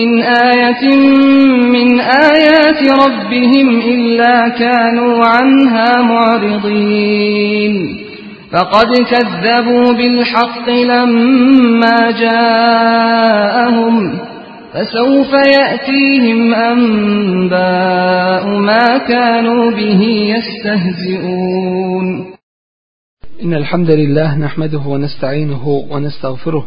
من آية من آيات ربهم إلا كانوا عنها معرضين. فقد كذبوا بالحق لما جاءهم فسوف يأتيهم أنباء ما كانوا به يستهزئون. إن الحمد لله نحمده ونستعينه ونستغفره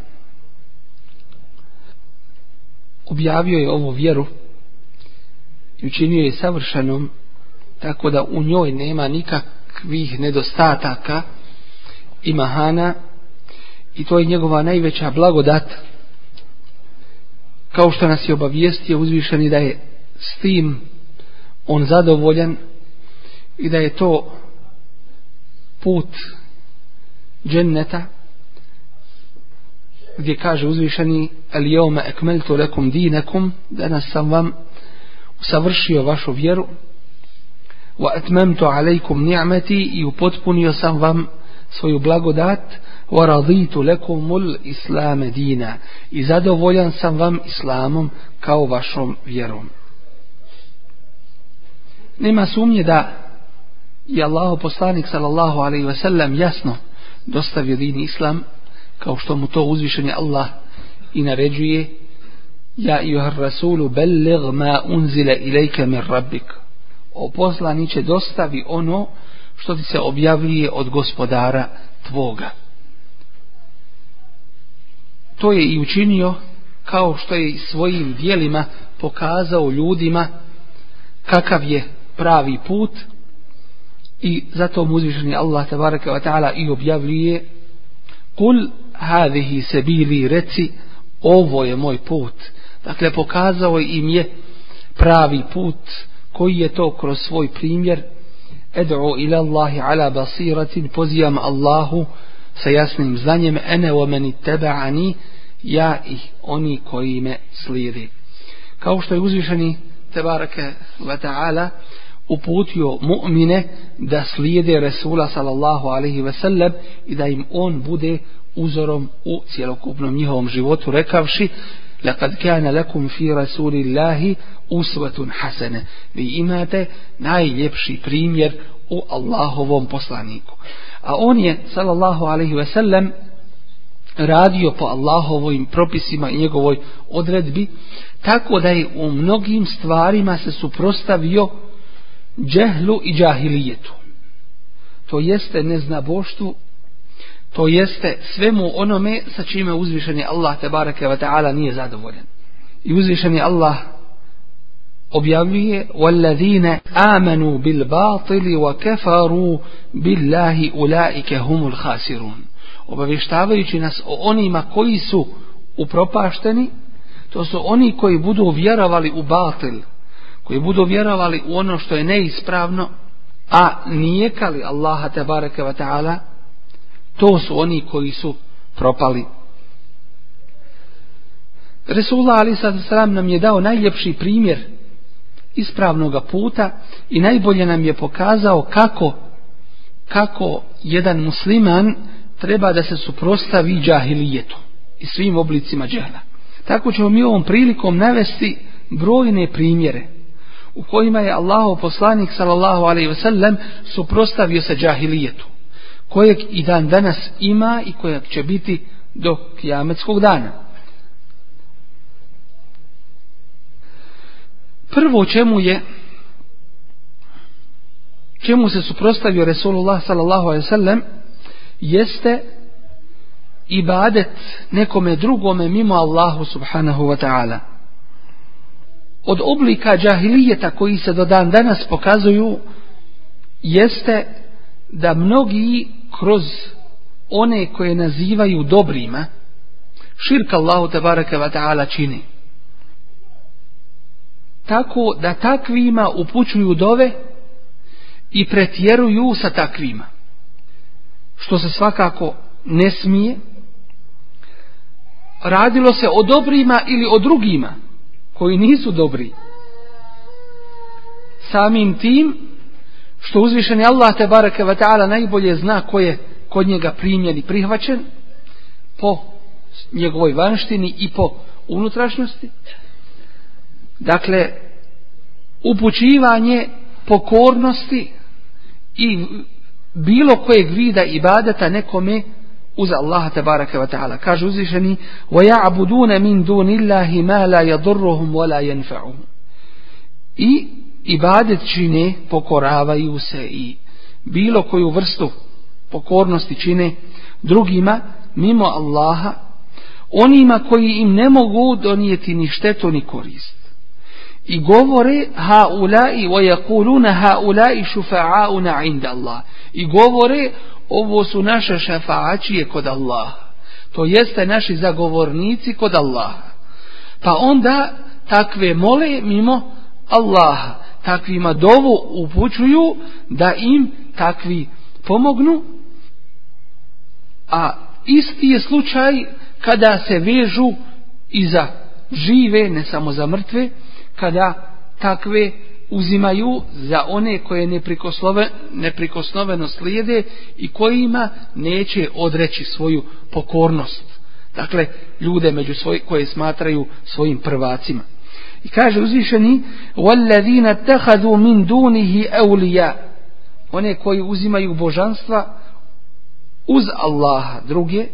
objavio je ovu vjeru i učinio je savršenom tako da u njoj nema nikakvih nedostataka i mahana i to je njegova najveća blagodat. Kao što nas je obavijestio uzvišeni da je s tim on zadovoljan i da je to put dženneta gdje kaže uzvišeni al jevme ekmeltu lekum dinakum danas sam vam usavršio vašu vjeru wa atmamtu alejkum ni'mati i upotpunio sam vam svoju blagodat wa raditu lekumul islame dina i zadovoljan sam vam islamom kao vašom vjerom. Nema sumnje da je Allahu poslanik sallallahu alaihi ve sellem jasno dostavio din islam kao što mu to uzvišeni Allah i naređuje ja i ohar rasulu bellig ma unzile ilajke min rabbik. O poslaniće dostavi ono što ti se objavljuje od gospodara tvoga. To je i učinio kao što je svojim dijelima pokazao ljudima kakav je pravi put i zato mu uzvišeni Allah tabaraka wa ta'ala i objavljuje kul hadihi sebili reci ovo je moj put. Dakle pokazao im je pravi put koji je to kroz svoj primjer. Ed'u ila Allahi ala basiratin pozivam Allahu sa jasnim znanjem ene o meni teba'ani ja i oni koji me slijedi kao što je uzvišeni tebareke wa ta'ala uputio mu'mine da slijede Resula sallallahu alaihi ve sellem i da im on bude uzorom u cjelokupnom njihovom životu rekavši لقد كان لكم في رسول الله أسوة حسنة vi imate najljepši primjer u Allahovom poslaniku a on je sallallahu alaihi ve sellem radio po Allahovim propisima i njegovoj odredbi tako da je u mnogim stvarima se suprostavio džehlu i džahilijetu to jeste neznaboštvu to jeste svemu onome sa čime uzvišeni Allah te bareke ve taala nije zadovoljan i uzvišeni Allah objavljuje وَالَّذِينَ آمَنُوا بِالْبَاطِلِ وَكَفَرُوا بِاللَّهِ أُولَٰئِكَ هُمُ الْخَاسِرُونَ obavještavajući nas o onima koji su upropašteni to su oni koji budu vjerovali u batil koji budu vjerovali u ono što je neispravno a nijekali Allaha tabaraka wa ta'ala to su oni koji su propali Resulullah ali sad sram nam je dao najljepši primjer ispravnog puta i najbolje nam je pokazao kako kako jedan musliman treba da se suprostavi džahilijetu i svim oblicima džahla. Tako ćemo mi ovom prilikom navesti brojne primjere u kojima je Allahov poslanik sallallahu alejhi ve sellem suprotstavio se džahilijetu kojeg i dan danas ima i kojeg će biti do kijametskog dana. Prvo čemu je čemu se suprostavio Resulullah sallallahu alejhi ve sellem jeste ibadet nekome drugome mimo Allahu subhanahu wa ta'ala. Od oblika džahilijeta koji se do dan danas pokazuju jeste da mnogi kroz one koje nazivaju dobrima širka Allahu tabaraka wa ta'ala čini. Tako da takvima upućuju dove i pretjeruju sa takvima. Što se svakako ne smije. Radilo se o dobrima ili o drugima koji nisu dobri. Samim tim što uzvišeni Allah te bareke ve taala najbolje zna ko je kod njega primljen i prihvaćen po njegovoj vanštini i po unutrašnjosti. Dakle, upućivanje pokornosti i bilo kojeg vida ibadeta nekome uz Allaha tabaraka wa ta'ala. Kaže uzvišeni وَيَعْبُدُونَ مِنْ دُونِ اللَّهِ مَا لَا يَضُرُّهُمْ وَلَا يَنْفَعُهُمْ I ibadet čine, pokoravaju se i bilo koju vrstu pokornosti čine drugima mimo Allaha onima koji im ne mogu donijeti ni štetu ni korist i govore haulai wa yaquluna haulai shufa'auna 'inda Allah. I govore ovo su naše šefaačije kod Allaha. To jeste naši zagovornici kod Allaha. Pa onda takve mole mimo Allaha. Takvima dovu upućuju da im takvi pomognu. A isti je slučaj kada se vežu i za žive ne samo za mrtve kada takve uzimaju za one koje neprikoslove, neprikosnoveno slijede i kojima neće odreći svoju pokornost. Dakle, ljude među svoj, koje smatraju svojim prvacima. I kaže uzvišeni وَالَّذِينَ تَحَدُوا مِنْ دُونِهِ أَوْلِيَا One koji uzimaju božanstva uz Allaha druge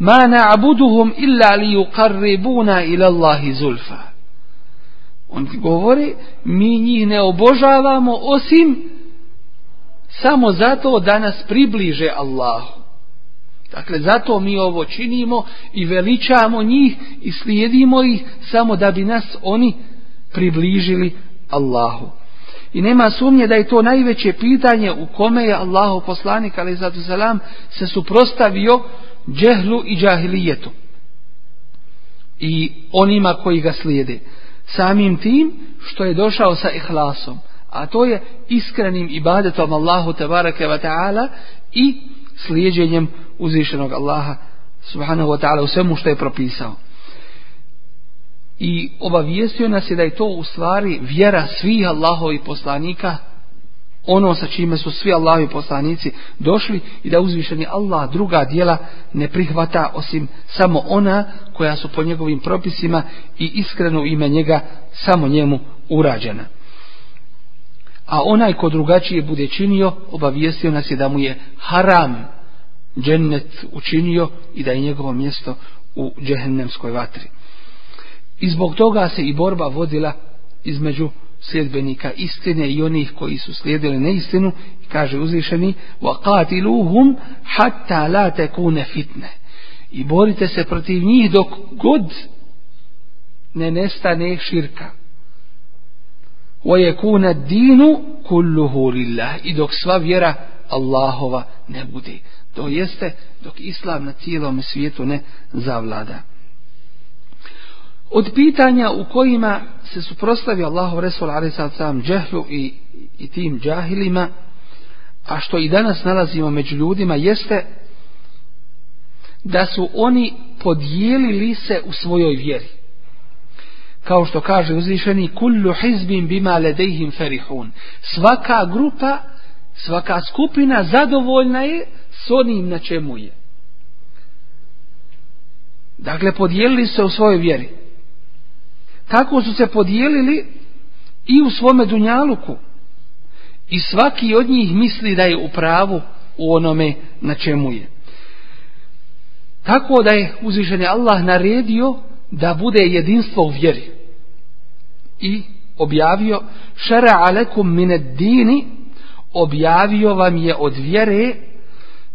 مَا نَعْبُدُهُمْ إِلَّا لِيُقَرِّبُونَ إِلَى اللَّهِ زُلْفَةً On govori, mi njih ne obožavamo osim samo zato da nas približe Allahu. Dakle, zato mi ovo činimo i veličamo njih i slijedimo ih samo da bi nas oni približili Allahu. I nema sumnje da je to najveće pitanje u kome je Allahu poslanik, ali zato salam, se suprostavio džehlu i džahilijetu. I onima koji ga slijede samim tim što je došao sa ihlasom a to je iskrenim ibadetom Allahu tebareke ve ta'ala i slijedjenjem uzvišenog Allaha subhanahu wa ta'ala u svemu što je propisao. I obavijestio nas je da je to u stvari vjera svih Allahovih poslanika ono sa čime su svi Allahovi poslanici došli i da uzvišeni Allah druga dijela ne prihvata osim samo ona koja su po njegovim propisima i iskreno ime njega samo njemu urađena. A onaj ko drugačije bude činio, obavijestio nas je da mu je haram džennet učinio i da je njegovo mjesto u džehennemskoj vatri. I zbog toga se i borba vodila između sljedbenika istine i onih koji su slijedili neistinu i kaže uzvišeni وَقَاتِلُوهُمْ حَتَّى لَا تَكُونَ fitne i borite se protiv njih dok god ne nestane širka وَيَكُونَ الدِّينُ كُلُّهُ لِلَّهِ I dok sva vjera Allahova ne bude. To jeste dok Islam na cijelom svijetu ne zavlada. Od pitanja u kojima se suprostavi Allahov Resul Ali sam džehlu i, i tim džahilima, a što i danas nalazimo među ljudima, jeste da su oni podijelili se u svojoj vjeri. Kao što kaže uzvišeni kullu hizbin bima ledejhim ferihun. Svaka grupa, svaka skupina zadovoljna je s onim na čemu je. Dakle, podijelili se u svojoj vjeri. Tako su se podijelili i u svome dunjaluku. I svaki od njih misli da je u pravu u onome na čemu je. Tako da je uzvišen Allah naredio da bude jedinstvo u vjeri. I objavio šara alekum mine dini objavio vam je od vjere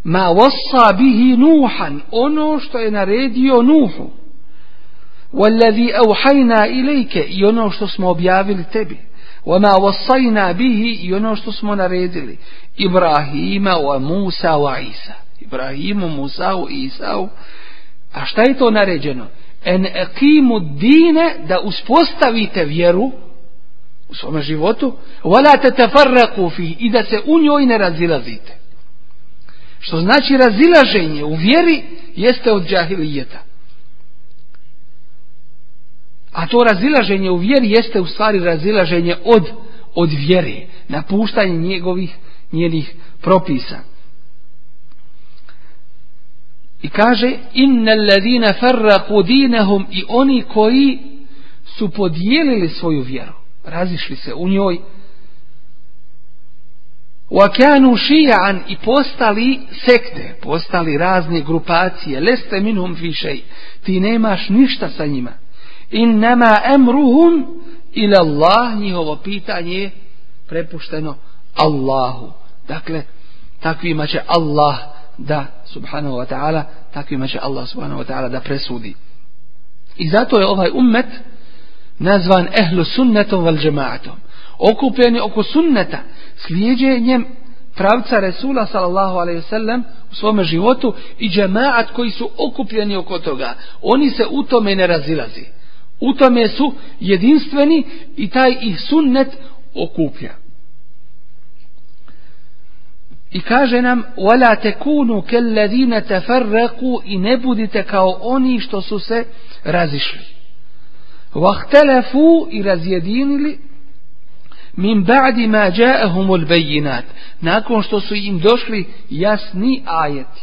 ma wassa bihi nuhan ono što je naredio nuhu والذي أوحينا إليك i ono što smo objavili tebi وما وصينا به i ono što smo naredili Ibrahima wa Musa wa Isa Ibrahimu, Musa i Isa a šta je to naređeno en eqimu dine da uspostavite vjeru u svom životu wala tatafarraqu fi i da se u njoj ne razilazite što znači razilaženje u vjeri jeste od džahilijeta A to razilaženje u vjeri jeste u stvari razilaženje od, od vjere, napuštanje njegovih, njenih propisa. I kaže, inna alladhina farraku dinahum i oni koji su podijelili svoju vjeru, razišli se u njoj, wa kanu shi'an i postali sekte, postali razne grupacije, leste minhum fi shay. Ti nemaš ništa sa njima innama emruhum ila Allah. Njihovo pitanje prepušteno Allahu. Dakle takvima će Allah da subhanahu wa ta'ala takvima će Allah subhanahu wa ta'ala da presudi. I zato je ovaj ummet nazvan ehlu sunnetom val džemaatom. Okupljeni oko sunneta slijedjenjem pravca Resula sallallahu alaihi sallam u svome životu i džemaat koji su okupljeni oko toga. Oni se u tome ne razilazi. U tome su jedinstveni i taj ih sunnet okuplja. I kaže nam وَلَا تَكُونُوا كَلَّذِينَ tafarraqu i ne budite kao oni što su se razišli. Vahtalafu i razjedinili min ba'di ma ja'ahum al-bayyinat nakon što su im došli jasni ajeti.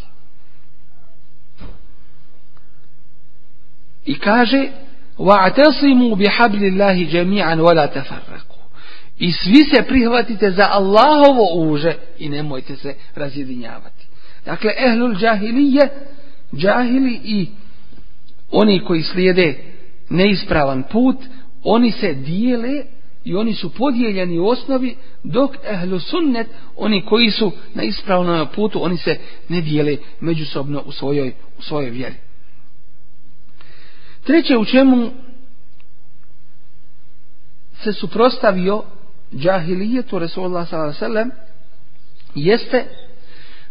I kaže wa'tasimu bihablillahi jami'an wa la tafarraqu. I svi se prihvatite za Allahovo uže i nemojte se razjedinjavati. Dakle ehlul džahilije džahili i oni koji slijede neispravan put oni se dijele i oni su podijeljeni u osnovi dok ehlu sunnet oni koji su na ispravnom putu oni se ne dijele međusobno u svojoj, u svojoj vjeri. Treće u čemu se suprostavio džahilijetu Resulullah s.a.v. jeste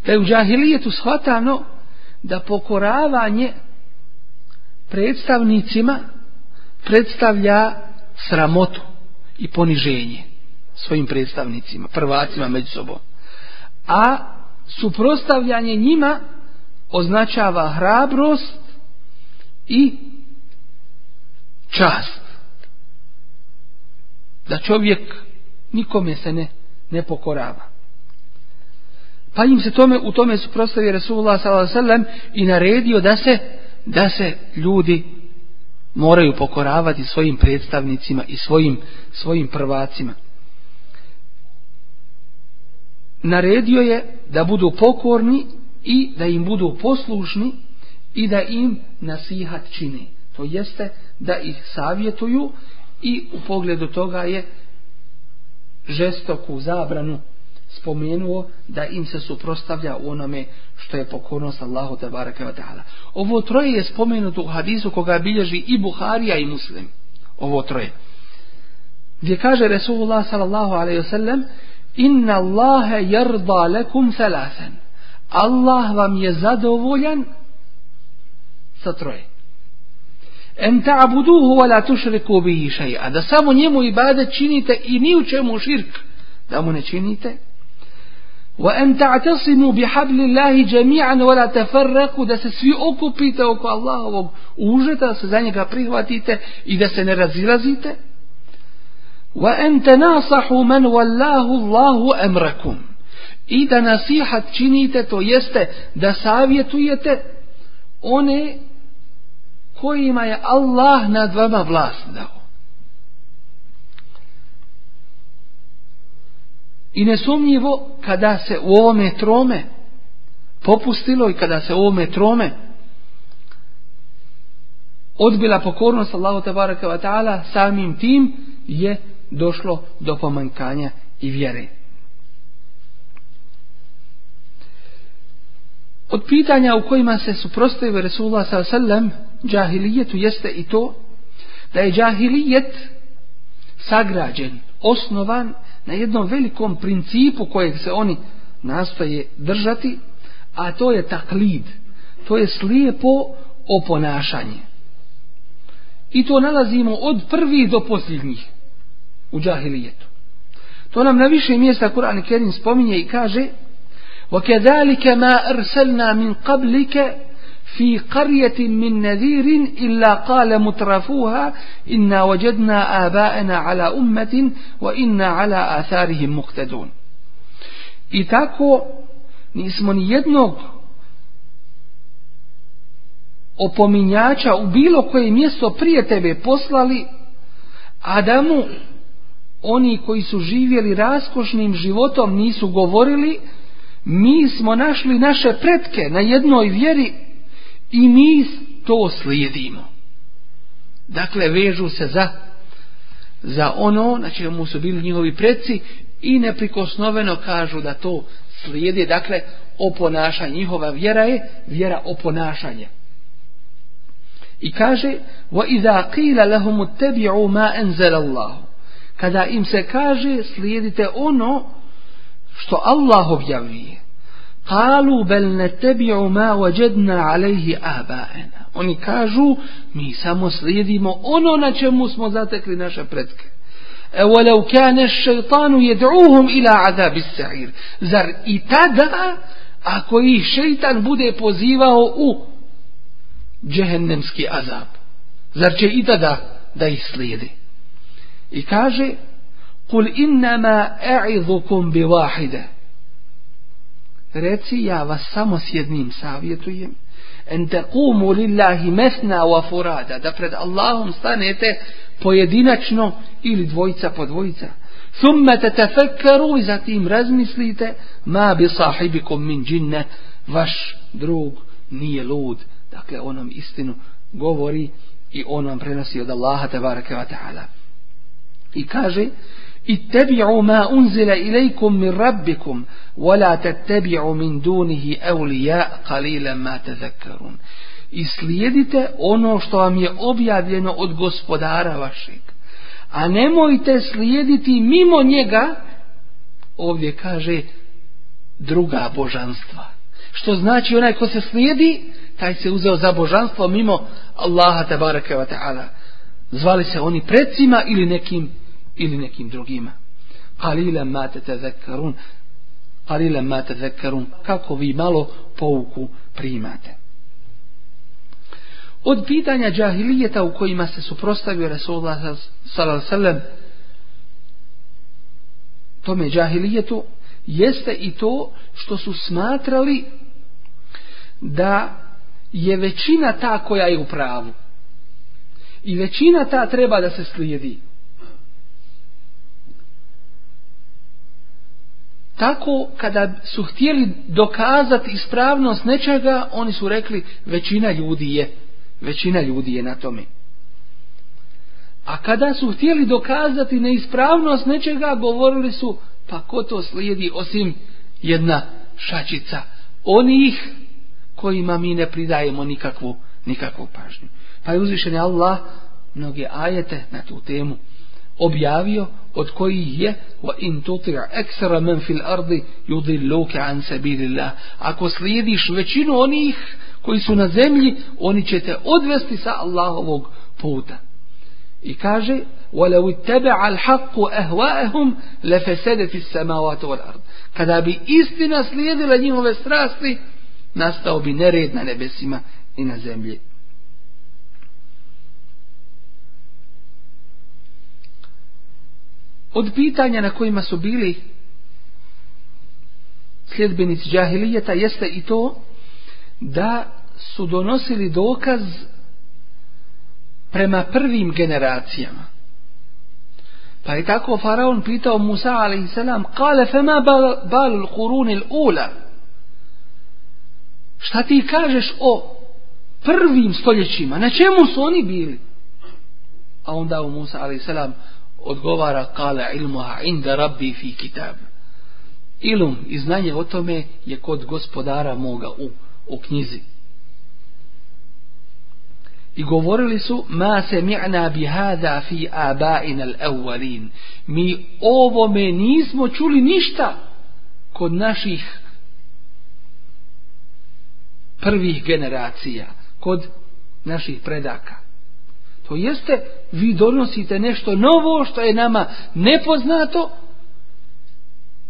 da je u džahilijetu shvatano da pokoravanje predstavnicima predstavlja sramotu i poniženje svojim predstavnicima, prvacima među sobom. A suprostavljanje njima označava hrabrost i čast. Da čovjek nikome se ne, ne pokorava. Pa im se tome u tome suprostavi Resulullah s.a.v. i naredio da se da se ljudi moraju pokoravati svojim predstavnicima i svojim svojim prvacima. Naredio je da budu pokorni i da im budu poslušni i da im nasihat čini to jeste da ih savjetuju i u pogledu toga je žestoku zabranu spomenuo da im se suprostavlja u onome što je pokornost Allahu te baraka ve ta'ala. Ovo troje je spomenuto u hadisu koga bilježi i Buharija i Muslim. Ovo troje. gdje kaže Resulullah sallallahu alejhi ve sellem: inna Allaha yarda lakum thalathan Allah vam je zadovoljan sa troje en ta'buduhu wa la tushriku bihi shay'a. Da samo njemu ibadet činite i ni u čemu širk da mu ne činite. Wa an ta'tasimu bihablillahi jami'an wa la tafarraqu. Da se svi okupite oko Allahovog užeta da se za njega prihvatite i da se ne razilazite. Wa an tanasahu man wallahu Allahu amrakum. I da nasihat činite to jeste da savjetujete one kojima je Allah nad vama vlast dao. I nesumnjivo kada se u ovome trome popustilo i kada se u ovome trome odbila pokornost Allahu tabaraka wa ta'ala samim tim je došlo do pomankanja i vjere. Od pitanja u kojima se suprostaju Resulullah s.a.v. džahilijetu jeste i to da je džahilijet sagrađen, osnovan na jednom velikom principu kojeg se oni nastoje držati, a to je taklid, to je slijepo oponašanje. I to nalazimo od prvih do posljednjih u džahilijetu. To nam na više mjesta Kur'an Kerim spominje i kaže وكذلك ما أرسلنا من قبلك في قرية من نذير إلا قال مترفوها إنا وجدنا آباءنا على أمة وإنا على آثارهم مقتدون I tako nismo ni jednog opominjača u bilo koje mjesto prije tebe poslali Adamu oni koji su živjeli raskošnim životom nisu govorili mi smo našli naše pretke na jednoj vjeri i mi to slijedimo. Dakle, vežu se za, za ono na čemu su bili njihovi predci i neprikosnoveno kažu da to slijede. Dakle, oponašanje. Njihova vjera je vjera oponašanja. I kaže, وَإِذَا قِيلَ لَهُمُ اتَّبِعُوا مَا أَنزَلَ اللَّهُ Kada im se kaže, slijedite ono što Allah objavljuje. Kalu bel ne tebi'u ma wajadna alaihi abaena. Oni kažu, mi samo slijedimo ono na čemu smo zatekli naše predke. E walau kane šeitanu jed'uhum ila azabi sa'ir. Zar i tada, ako ih šeitan bude pozivao u džehennemski azab, zar će i tada da ih slijedi? I kaže, Kul innama e'idhukum bi wahide. Reci, ja vas samo s jednim savjetujem. En tequmu lillahi mesna wa furada. Da pred Allahom stanete pojedinačno ili dvojica po dvojica. Thumme te tefekkeru i zatim razmislite ma bi sahibikum min džinne. Vaš drug nije lud. Dakle, on nam istinu govori i on vam prenosi od Allaha tebareke wa ta'ala. I kaže, اتبعوا ما أنزل إليكم من ربكم ولا تتبعوا من دونه أولياء قليلا ما تذكرون i slijedite ono što vam je objavljeno od gospodara vašeg. A nemojte slijediti mimo njega, ovdje kaže, druga božanstva. Što znači onaj ko se slijedi, taj se uzeo za božanstvo mimo Allaha tabaraka wa ta'ala. Zvali se oni predsima ili nekim ili nekim drugima. Qalilan ma tatazakkarun. Qalilan ma tatazakkarun. Kako vi malo pouku primate. Od pitanja džahilijeta u kojima se suprostavio Resulullah sallallahu alejhi sellem tome džahilijetu jeste i to što su smatrali da je većina ta koja je u pravu. I većina ta treba da se slijedi. Tako kada su htjeli dokazati ispravnost nečega, oni su rekli većina ljudi je, većina ljudi je na tome. A kada su htjeli dokazati neispravnost nečega, govorili su, pa ko to slijedi osim jedna šačica onih kojima mi ne pridajemo nikakvu, nikakvu pažnju. Pa je uzvišen Allah mnoge ajete na tu temu objavio od kojih je wa in tuti' aksara man fil ardi yudilluka an sabilillah ako slijediš većinu onih koji su na zemlji oni će te odvesti sa Allahovog puta i kaže ولو اتبع الحق أهواءهم لفسدت السماوات والأرض kada bi istina slijedila njihove strasti nastao bi nered na nebesima i na zemlji Od pitanja na kojima su bili sljedbenici džahilijeta jeste i to da su donosili dokaz prema prvim generacijama. Pa je tako faraon pitao Musa a.s. Kale fema balul kurunil ula. Šta ti kažeš o prvim stoljećima? Na čemu su oni bili? A onda u Musa a.s odgovara kale ilmuha inda rabbi fi kitab. Ilum i znanje o tome je kod gospodara moga u, u knjizi. I govorili su ma se mi'na bi hada fi abain al awwalin mi ovome nismo čuli ništa kod naših prvih generacija kod naših predaka. To jeste, vi donosite nešto novo što je nama nepoznato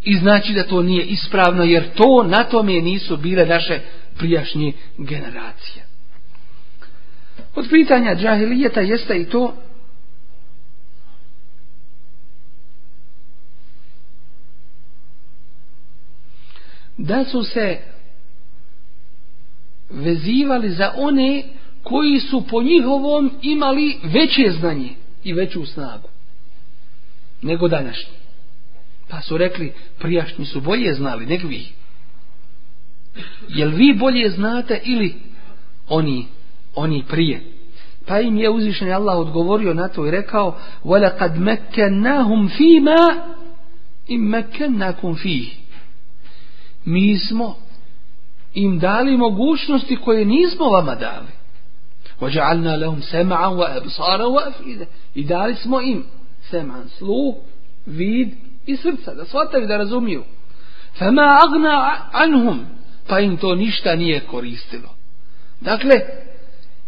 i znači da to nije ispravno jer to na tome nisu bile naše prijašnje generacije. Od pitanja džahilijeta jeste i to da su se vezivali za one koji su po njihovom imali veće znanje i veću snagu nego današnji. Pa su rekli, prijašnji su bolje znali, nego vi. Jel vi bolje znate ili oni, oni prije? Pa im je uzvišen Allah odgovorio na to i rekao, وَلَقَدْ مَكَّنَّهُمْ فِي مَا إِمْ مَكَّنَّكُمْ فِيهِ Mi smo im dali mogućnosti koje nismo vama dali. وجعلنا لهم سمعا وابصارا وافئده i dali smo im seman sluh vid i srca da shvataju da razumiju fama agna anhum pa im to ništa nije koristilo dakle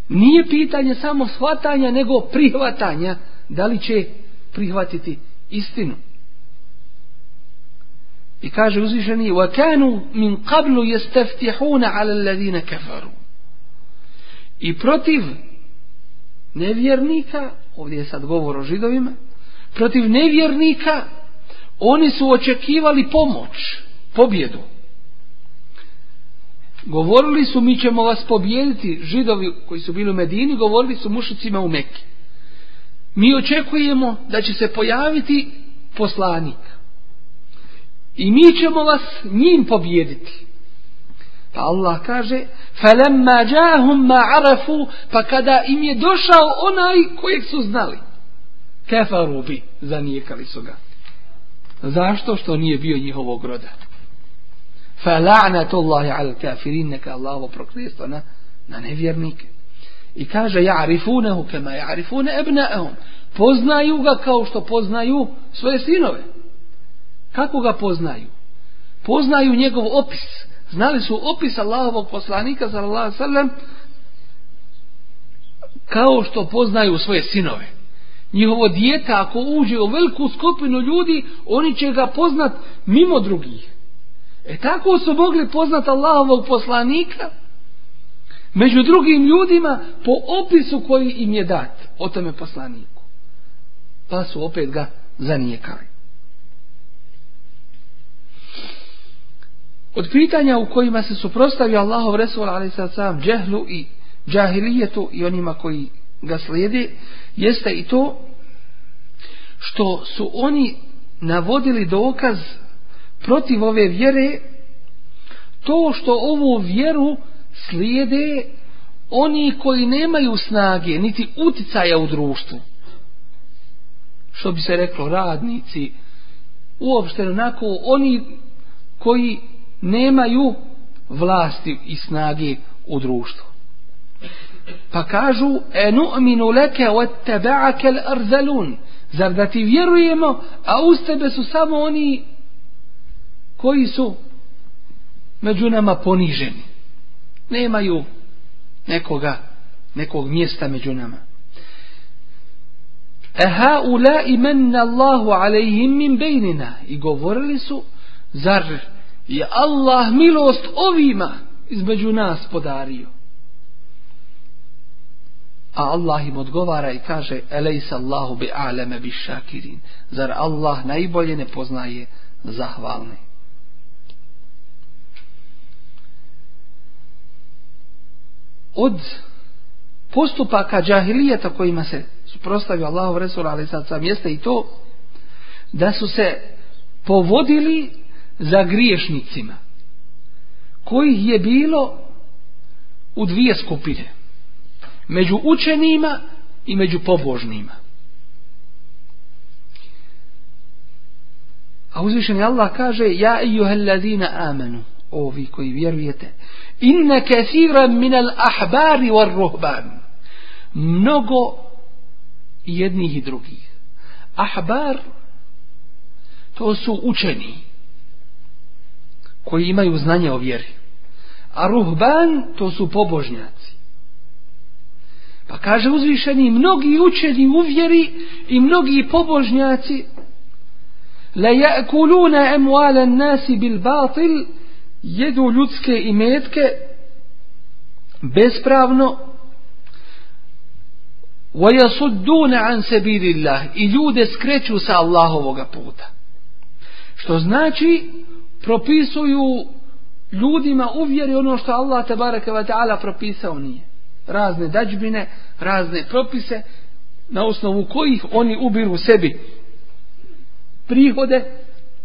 nije pitanje samo shvatanja nego prihvatanja da li će prihvatiti istinu i kaže uzvišeni wa kanu min qablu yastaftihuna ala alladhina kafaru i protiv nevjernika, ovdje je sad govor o židovima, protiv nevjernika oni su očekivali pomoć, pobjedu. Govorili su mi ćemo vas pobijediti, židovi koji su bili u Medini, govorili su mušicima u Mekke. Mi očekujemo da će se pojaviti poslanik. I mi ćemo vas njim pobijediti. Pa Allah kaže فَلَمَّا جَاهُمْ مَا عَرَفُوا Pa kada im je došao onaj kojeg su znali kefaru bi zanijekali su ga zašto što nije bio njihovog roda فَلَعْنَةُ اللَّهِ عَلَى الْكَافِرِينَ neka Allah ovo proklijestvo na, na nevjernike i kaže يَعْرِفُونَهُ كَمَا يَعْرِفُونَ أَبْنَأَهُمْ poznaju ga kao što poznaju svoje sinove kako ga poznaju poznaju njegov opis znali su opis Allahovog poslanika sallallahu alejhi ve sellem kao što poznaju svoje sinove. Njihovo dijete ako uđe u veliku skupinu ljudi oni će ga poznat mimo drugih. E tako su mogli poznat Allahovog poslanika među drugim ljudima po opisu koji im je dat o tome poslaniku. Pa su opet ga zanijekali. Od pitanja u kojima se suprostavio Allahov Resul ali džehlu i džahilijetu i onima koji ga slijede jeste i to što su oni navodili dokaz protiv ove vjere to što ovu vjeru slijede oni koji nemaju snage niti uticaja u društvu. Što bi se reklo radnici uopšte onako oni koji nemaju vlasti i snage u društvu. Pa kažu, enu nu'minu leke od teba'ake l'arzalun. Zar da ti vjerujemo, a uz tebe su samo oni koji su među nama poniženi. Nemaju nekoga, nekog mjesta među nama. Eha ula imenna Allahu alejhim min bejnina. I govorili su, zar je Allah milost ovima između nas podario. A Allah im odgovara i kaže Elejsa Allahu bi aleme bi šakirin. Zar Allah najbolje ne poznaje zahvalni. Od postupaka džahilijeta kojima se suprostavio Allahov Resul ali sad sam jeste i to da su se povodili za griješnicima kojih je bilo u dvije skupine među učenima i među pobožnima. A uzvišeni Allah kaže ja ejuhel ladina amenu ovi koji vjerujete inne kathiran min al ahbari war ruhban. Mnogo jednih i drugih. Ahbar to su učeni koji imaju znanje o vjeri. A ruhban to su pobožnjaci. Pa kaže uzvišeni, mnogi učeni u vjeri i mnogi pobožnjaci la yakuluna amwala an-nas bil batil jedu ljudske imetke bespravno wa عَنْ an sabilillah i ljude skreću sa Allahovog puta što znači propisuju ljudima uvjeri ono što Allah te bareke ve taala propisao nije. Razne dađbine razne propise na osnovu kojih oni ubiru sebi prihode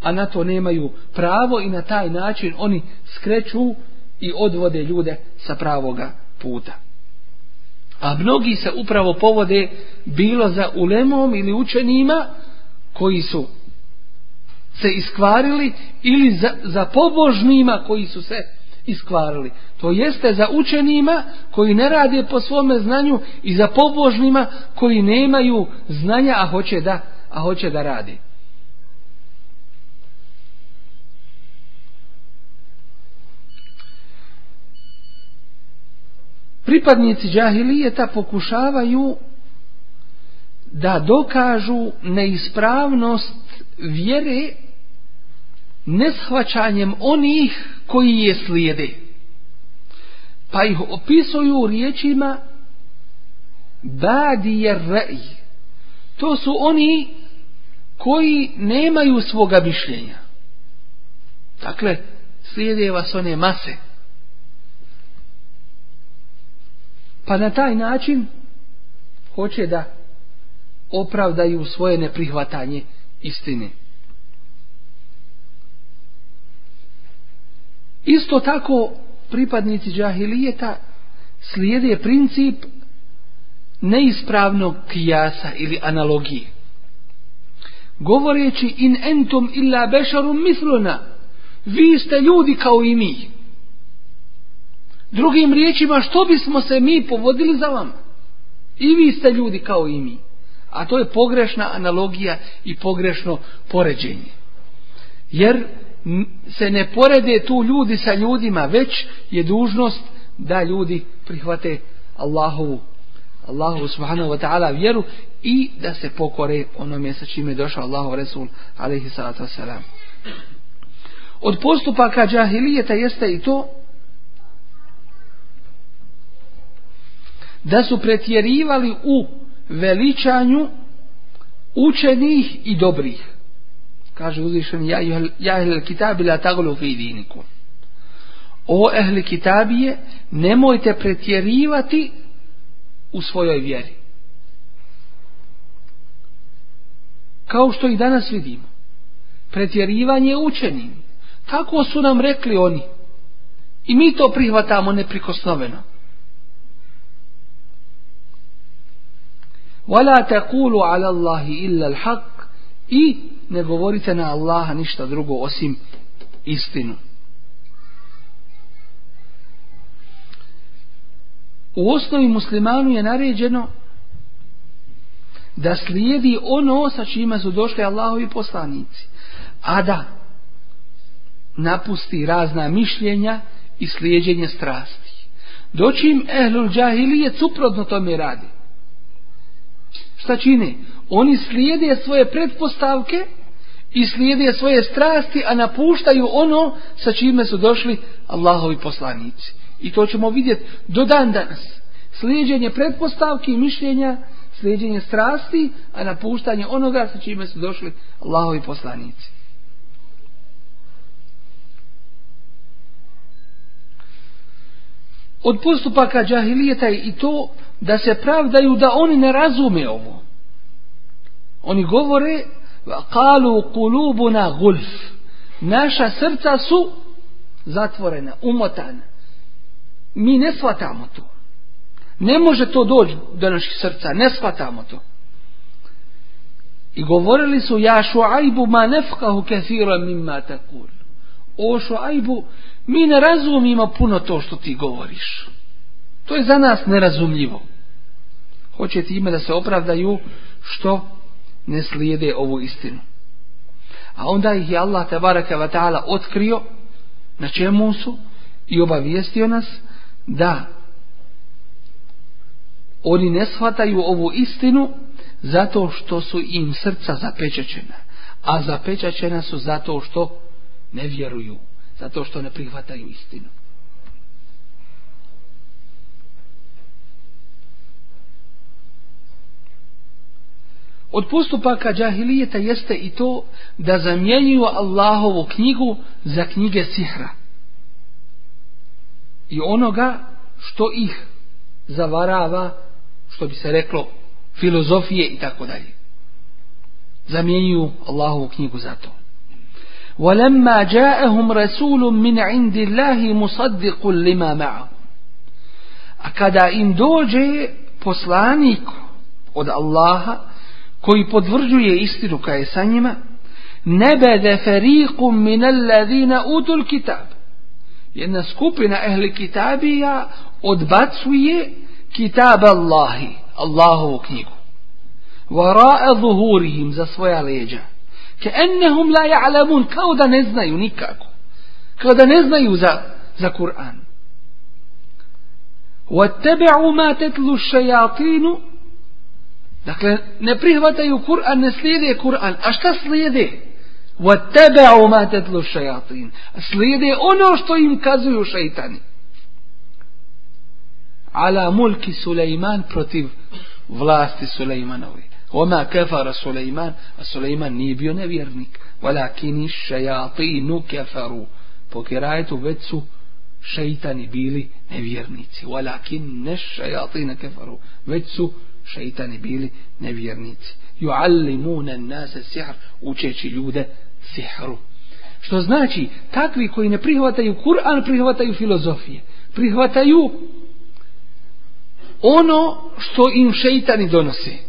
a na to nemaju pravo i na taj način oni skreću i odvode ljude sa pravoga puta. A mnogi se upravo povode bilo za ulemom ili učenima koji su se iskvarili ili za, za pobožnima koji su se iskvarili. To jeste za učenima koji ne rade po svome znanju i za pobožnima koji nemaju znanja, a hoće da, a hoće da radi. Pripadnici džahilijeta pokušavaju da dokažu neispravnost vjere neshvaćanjem onih koji je slijede. Pa ih opisuju riječima badijer rej. To su oni koji nemaju svoga mišljenja. Dakle, slijede vas one mase. Pa na taj način hoće da opravdaju svoje neprihvatanje istine. Isto tako pripadnici džahilijeta slijede princip neispravnog kijasa ili analogije. Govoreći in entum illa bešarum misluna, vi ste ljudi kao i mi. Drugim riječima, što bismo se mi povodili za vama? I vi ste ljudi kao i mi. A to je pogrešna analogija i pogrešno poređenje. Jer se ne porede tu ljudi sa ljudima, već je dužnost da ljudi prihvate Allahovu, Allahovu subhanahu wa ta'ala vjeru i da se pokore onome sa čime je došao Allahov Resul alaihi salatu wasalam. Od postupaka džahilijeta jeste i to da su pretjerivali u veličanju učenih i dobrih kaže uzvišen ja, ja ehli kitabi la taglu fi dinikum o ehli kitabije nemojte pretjerivati u svojoj vjeri kao što i danas vidimo pretjerivanje učenim tako su nam rekli oni i mi to prihvatamo neprikosnoveno ولا تقولوا على الله إلا الحق i ne govorite na Allaha ništa drugo osim istinu. u osnovi muslimanu je naređeno da slijedi ono sa čime su došli Allahovi poslanici. A da napusti razna mišljenja i slijedjenje strasti. Dočim ehlul džahilije suprotno tome radi. Šta čine? Oni slijede svoje pretpostavke i slijede svoje strasti, a napuštaju ono sa čime su došli Allahovi poslanici. I to ćemo vidjeti do dan danas. Slijedjenje pretpostavki i mišljenja, slijedjenje strasti, a napuštanje onoga sa čime su došli Allahovi poslanici. Od postupaka džahilijeta je i to da se pravdaju da oni ne razume ovo. Oni govore kalu kulubuna gulf. Naša srca su zatvorena, umotana. Mi ne shvatamo to. Ne može to doći do naših srca, ne shvatamo to. I govorili su ja šuajbu ma nefkahu kathira mimma takul. O šuajbu, mi ne razumimo puno to što ti govoriš. To je za nas nerazumljivo. Hoće ti ime da se opravdaju što ne slijede ovu istinu. A onda ih je Allah tabaraka wa ta'ala otkrio na čemu su i obavijestio nas da oni ne shvataju ovu istinu zato što su im srca zapečačena. A zapečačena su zato što ne vjeruju. Zato što ne prihvataju istinu. Od postupaka džahilijeta jeste i to da zamjenjuju Allahovu knjigu za knjige sihra. I onoga što ih zavarava, što bi se reklo, filozofije i tako dalje. Zamjenjuju Allahovu knjigu za to. ولما جاءهم رسول من عند الله مصدق لما معه a kada im dođe poslanik od Allaha koji potvrđuje istinu koja je sa njima nebede ferikum min alladhina utul kitab jedna skupina ehli kitabija odbacuje kitab Allahi Allahovu knjigu vara'a zuhurihim za svoja leđa ke ennehum la ja'lamun kao da ne znaju nikako. Kao da ne znaju za, za Kur'an. Wattebe'u ma tetlu šajatinu dakle ne prihvataju Kur'an ne slijede Kur'an. A šta slijede? Wattebe'u ma tetlu šajatin slijede ono što im kazuju šajtani ala mulki Sulejman protiv vlasti Sulejmanovi. وما كفر سليمان سليمان ني بيو نفيرنك ولكن الشياطين كفروا فكرايتو بيتسو شيطاني بيلي نفيرنيتي ولكن الشياطين كفروا بيتسو شيطاني بيلي نفيرنيتي يعلمون الناس السحر وچيچي لودة سحروا Što znači, takvi koji ne prihvataju Kur'an, prihvataju filozofije. Prihvataju ono što im šeitani donose.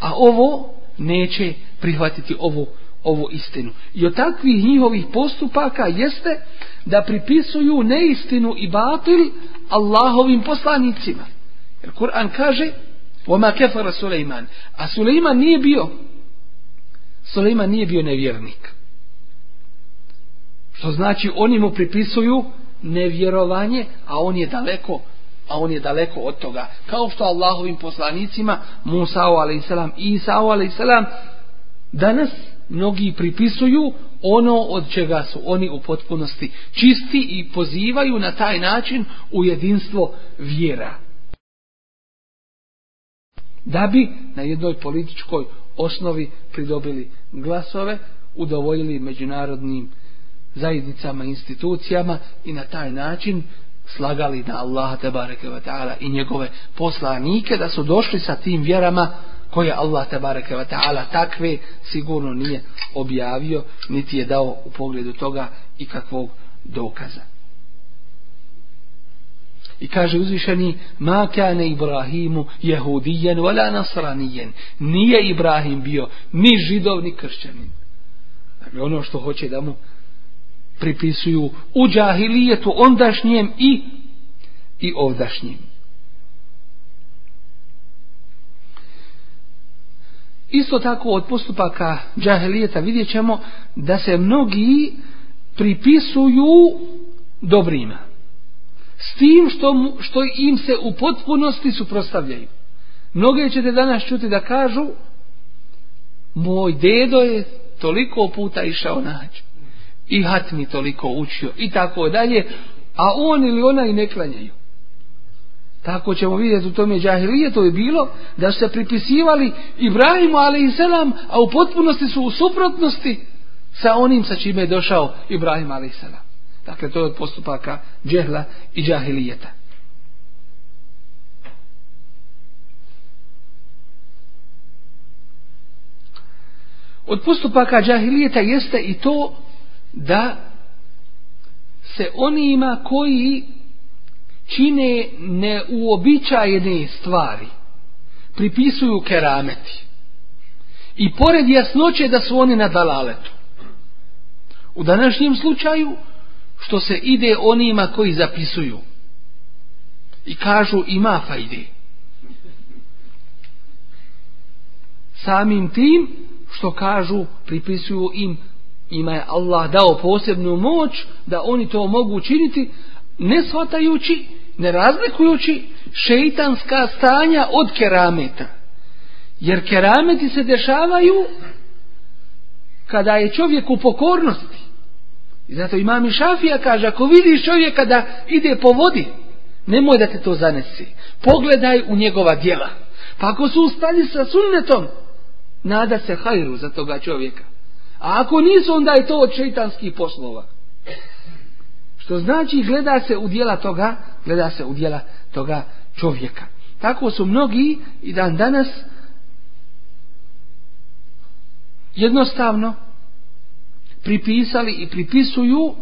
A ovo neće prihvatiti ovu, ovu istinu. I od takvih njihovih postupaka jeste da pripisuju neistinu i batil Allahovim poslanicima. Jer Kur'an kaže Oma kefara Suleiman. A Suleiman nije bio Suleiman nije bio nevjernik. Što znači oni mu pripisuju nevjerovanje, a on je daleko a on je daleko od toga. Kao što Allahovim poslanicima Musa a.s. i Isa a.s. danas mnogi pripisuju ono od čega su oni u potpunosti čisti i pozivaju na taj način u jedinstvo vjera da bi na jednoj političkoj osnovi pridobili glasove, udovoljili međunarodnim zajednicama, institucijama i na taj način slagali na Allaha tebareke ve taala i njegove poslanike da su došli sa tim vjerama koje Allah tebareke ve taala takve sigurno nije objavio niti je dao u pogledu toga i kakvog dokaza. I kaže uzvišeni, ma kane Ibrahimu jehudijen, wala nasranijen. Nije Ibrahim bio ni židov, ni kršćanin. Dakle, ono što hoće da mu pripisuju u džahilijetu ondašnjem i i ovdašnjem. Isto tako od postupaka džahilijeta vidjet ćemo da se mnogi pripisuju dobrima. S tim što, što im se u potpunosti suprostavljaju. Mnoge ćete danas čuti da kažu moj dedo je toliko puta išao na hađu i hat mi toliko učio i tako dalje, a on ili ona i ne klanjaju. Tako ćemo vidjeti u tome džahilije, to je bilo da se pripisivali Ibrahimu a.s. a u potpunosti su u suprotnosti sa onim sa čime je došao Ibrahim a.s. Dakle, to je od postupaka džehla i džahilijeta. Od postupaka džahilijeta jeste i to da se onima koji čine neuobičajene stvari pripisuju kerameti. I pored jasnoće da su oni na dalaletu. U današnjem slučaju što se ide onima koji zapisuju i kažu ima fajde. Samim tim što kažu pripisuju im ima je Allah dao posebnu moć da oni to mogu učiniti ne shvatajući ne razlikujući šeitanska stanja od kerameta. Jer kerameti se dešavaju kada je čovjek u pokornosti. I zato imam i šafija kaže, ako vidiš čovjeka da ide po vodi, nemoj da te to zanesi. Pogledaj u njegova djela. Pa ako su ustali sa sunnetom, nada se hajru za toga čovjeka. A ako nisu, onda je to od šeitanskih poslova. Što znači gleda se u dijela toga, gleda se u dijela toga čovjeka. Tako su mnogi i dan danas jednostavno pripisali i pripisuju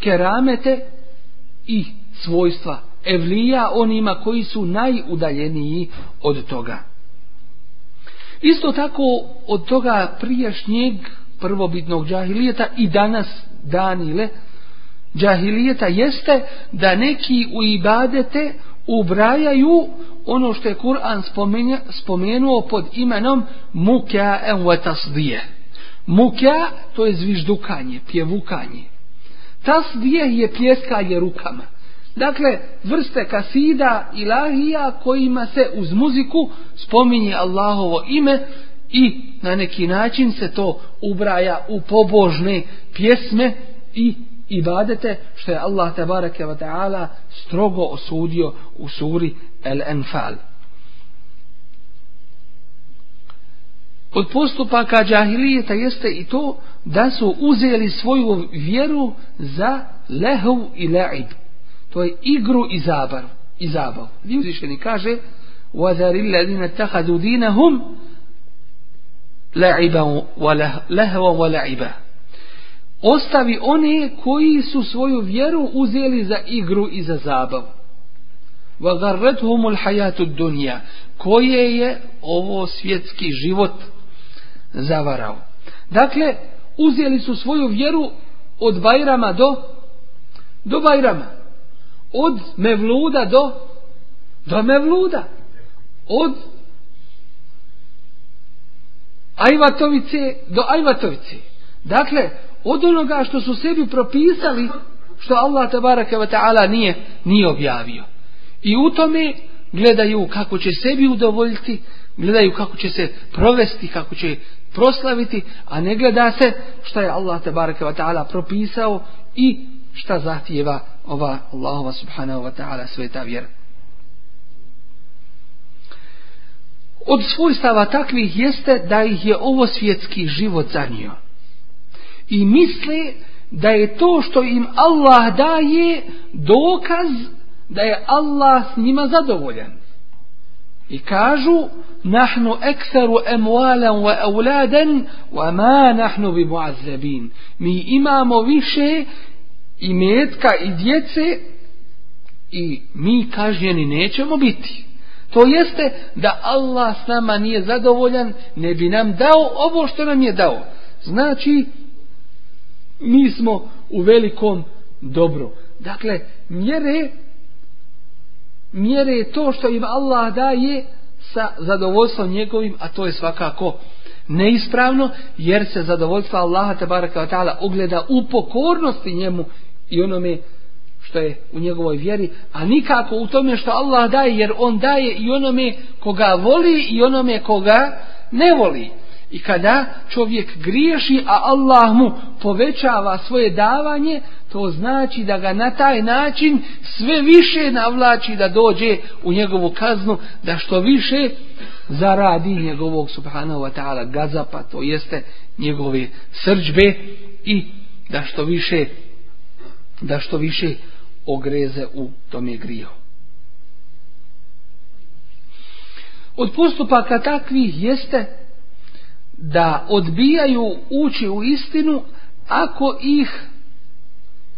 keramete i svojstva evlija onima koji su najudaljeniji od toga. Isto tako od toga prijašnjeg prvobitnog džahilijeta i danas danile džahilijeta jeste da neki u ibadete ubrajaju ono što je Kur'an spomenuo pod imenom muka en wa tasdije. Muka to je zviždukanje, pjevukanje. Tasdije je pljeskanje rukama. Dakle, vrste kasida ilahija kojima se uz muziku spominje Allahovo ime i na neki način se to ubraja u pobožne pjesme i ibadete što je Allah tabaraka wa ta'ala strogo osudio u suri Al-Anfal. Od postupaka džahilijeta jeste i to da su uzeli svoju vjeru za lehu i la'ib. To je igru i zabav. I zabav. Gdje uzvišeni kaže وَذَرِ الَّذِينَ اتَّخَذُوا دِينَهُمْ لَعِبًا وَلَهْوًا وَلَعِبًا ostavi one koji su svoju vjeru uzeli za igru i za zabavu. Wa garrethumul hayatud dunya koje je ovo svjetski život zavarao. Dakle, uzeli su svoju vjeru od Bajrama do do Bajrama. Od Mevluda do do Mevluda. Od Ajvatovice do Ajvatovice. Dakle, od onoga što su sebi propisali što Allah tabaraka wa ta'ala nije, nije objavio. I u tome gledaju kako će sebi udovoljiti, gledaju kako će se provesti, kako će proslaviti, a ne gleda se što je Allah tabaraka wa ta'ala propisao i šta zahtijeva ova Allahova subhanahu wa ta'ala sveta vjera. Od svojstava takvih jeste da ih je ovo svjetski život zanio i misle da je to što im Allah daje dokaz da je Allah s njima zadovoljan. I kažu nahnu ekseru emualan wa euladen wa ma nahnu bi muazzabin. Mi imamo više i metka i djece i mi kažnjeni nećemo biti. To jeste da Allah s nama nije zadovoljan, ne bi nam dao ovo što nam je dao. Znači, mi smo u velikom dobru. Dakle, mjere mjere to što im Allah daje sa zadovoljstvom njegovim, a to je svakako neispravno, jer se zadovoljstva Allaha te wa ta'ala ogleda u pokornosti njemu i onome što je u njegovoj vjeri, a nikako u tome što Allah daje, jer on daje i onome koga voli i onome koga ne voli. I kada čovjek griješi, a Allah mu povećava svoje davanje, to znači da ga na taj način sve više navlači da dođe u njegovu kaznu, da što više zaradi njegovog subhanahu wa ta'ala gazapa, to jeste njegove srđbe i da što više da što više ogreze u tome grijehu. Od postupaka takvih jeste da odbijaju ući u istinu ako ih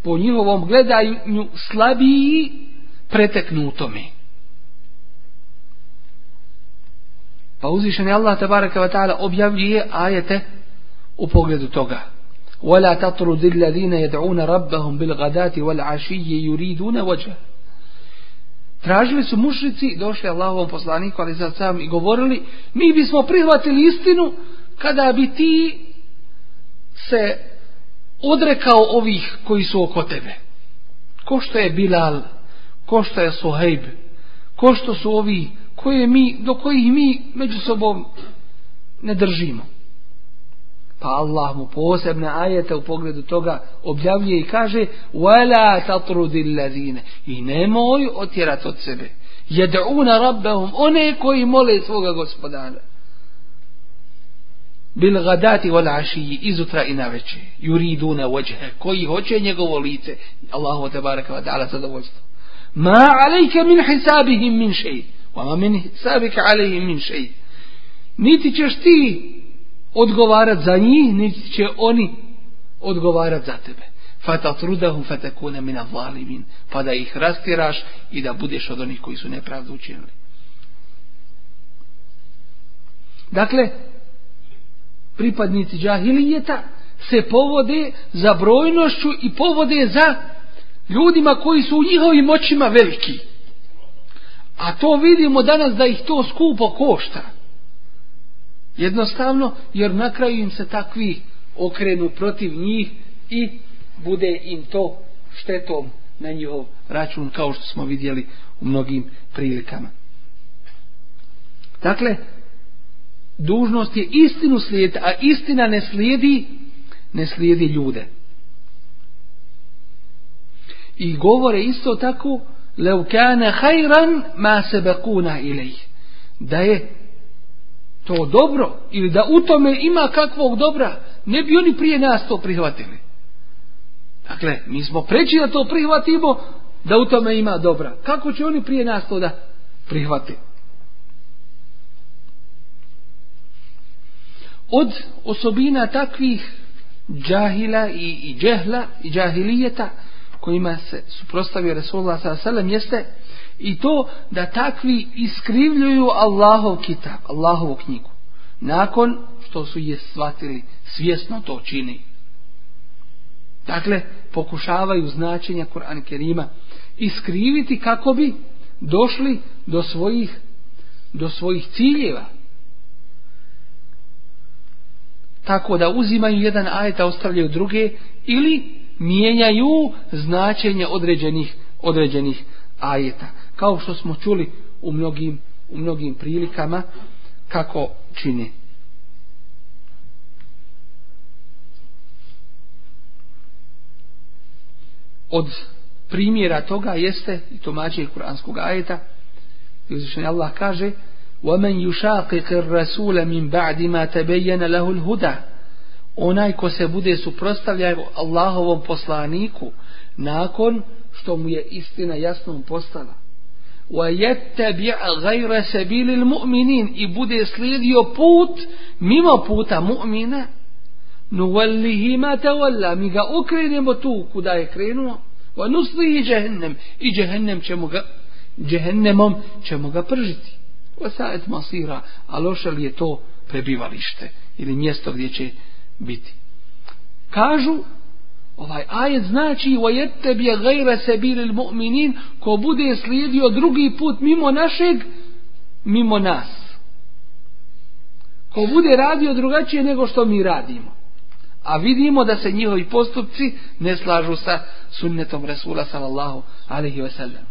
po njihovom gledanju slabiji preteknu u tome. Pa uzvišen je Allah tabaraka wa ta'ala objavljuje ajete u pogledu toga. ولا تطرد الذين يدعون ربهم بالغداة والعشي يريدون وجه Tražili su mušrici, došli Allahovom poslaniku, ali sad sam i govorili, mi bismo prihvatili istinu kada bi ti se odrekao ovih koji su oko tebe. Ko što je Bilal, ko što je Suhejb, ko što su ovi koje mi, do kojih mi među sobom ne držimo. Pa Allah mu posebne ajete u pogledu toga objavljuje i kaže وَلَا تَطْرُدِ الَّذِينَ I nemoj otjerat od sebe. يَدْعُونَ رَبَّهُمْ One koji mole svoga gospodara. bil gadati wal ashi izutra i naveče yuriduna wajha koji hoće njegovo lice Allahu te baraka ve taala zadovoljstvo ma alayka min hisabihim min shay wa ma min hisabika alayhim min shay niti ćeš ti odgovarat za njih niti će oni odgovarat za tebe fatatrudahum fatakuna min zalimin pa da ih rastiraš i da budeš od onih koji su nepravdu učinili dakle pripadnici džahilijeta se povode za brojnošću i povode za ljudima koji su u njihovim očima veliki. A to vidimo danas da ih to skupo košta. Jednostavno, jer na kraju im se takvi okrenu protiv njih i bude im to štetom na njihov račun, kao što smo vidjeli u mnogim prilikama. Dakle, dužnost je istinu slijediti, a istina ne slijedi, ne slijedi ljude. I govore isto tako, lev kana hajran ma sebekuna ilej. Da je to dobro, ili da u tome ima kakvog dobra, ne bi oni prije nas to prihvatili. Dakle, mi smo preći da to prihvatimo, da u tome ima dobra. Kako će oni prije nas to da prihvatiti? od osobina takvih džahila i, i džehla i džahilijeta kojima se suprostavio Resulullah s.a.v. jeste i to da takvi iskrivljuju Allahov kitab, Allahovu knjigu. Nakon što su je shvatili, svjesno to čini. Dakle, pokušavaju značenja Kur'an Kerima iskriviti kako bi došli do svojih do svojih ciljeva tako da uzimaju jedan ajet, a ostavljaju druge, ili mijenjaju značenje određenih, određenih ajeta Kao što smo čuli u mnogim, u mnogim prilikama, kako čine. Od primjera toga jeste i tumačenje kuranskog ajeta, i Allah kaže, ومن يشاقق الرسول من بعد ما تبين له الهدى onaj ko se bude suprostavljao Allahovom poslaniku nakon što mu je istina jasno postala wa غَيْرَ سَبِيلِ الْمُؤْمِنِينَ i bude slijedio put mimo puta mu'mina. نُوَلِّهِ مَا tawalla mi ga okrenemo tu kuda je krenuo. wa nuslihi i جَهَنَّم ćemo ga جَهَنَّمom ćemo ga pržiti. Osajet masira, a loše li je to prebivalište ili mjesto gdje će biti. Kažu, ovaj ajet znači وَيَتَّ بِيَ غَيْرَ سَبِيلِ الْمُؤْمِنِينَ ko bude slijedio drugi put mimo našeg mimo nas. Ko bude radio drugačije nego što mi radimo. A vidimo da se njihovi postupci ne slažu sa sunnetom Resula sallallahu alaihi wa sallam.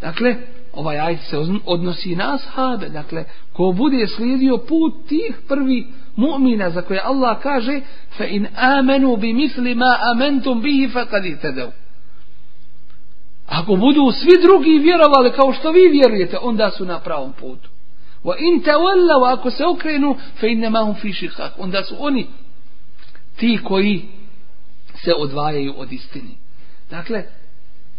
Dakle, ovaj ajd se odnosi na ashabe. Dakle, ko bude slijedio put tih prvi mu'mina za koje Allah kaže fa in amenu bi misli ma amentum bihi fa kad. Ako budu svi drugi vjerovali kao što vi vjerujete, onda su na pravom putu. Wa in tawallaw ako se okrenu fa inma hum fi shiqaq onda su oni ti koji se odvajaju od istine. Dakle,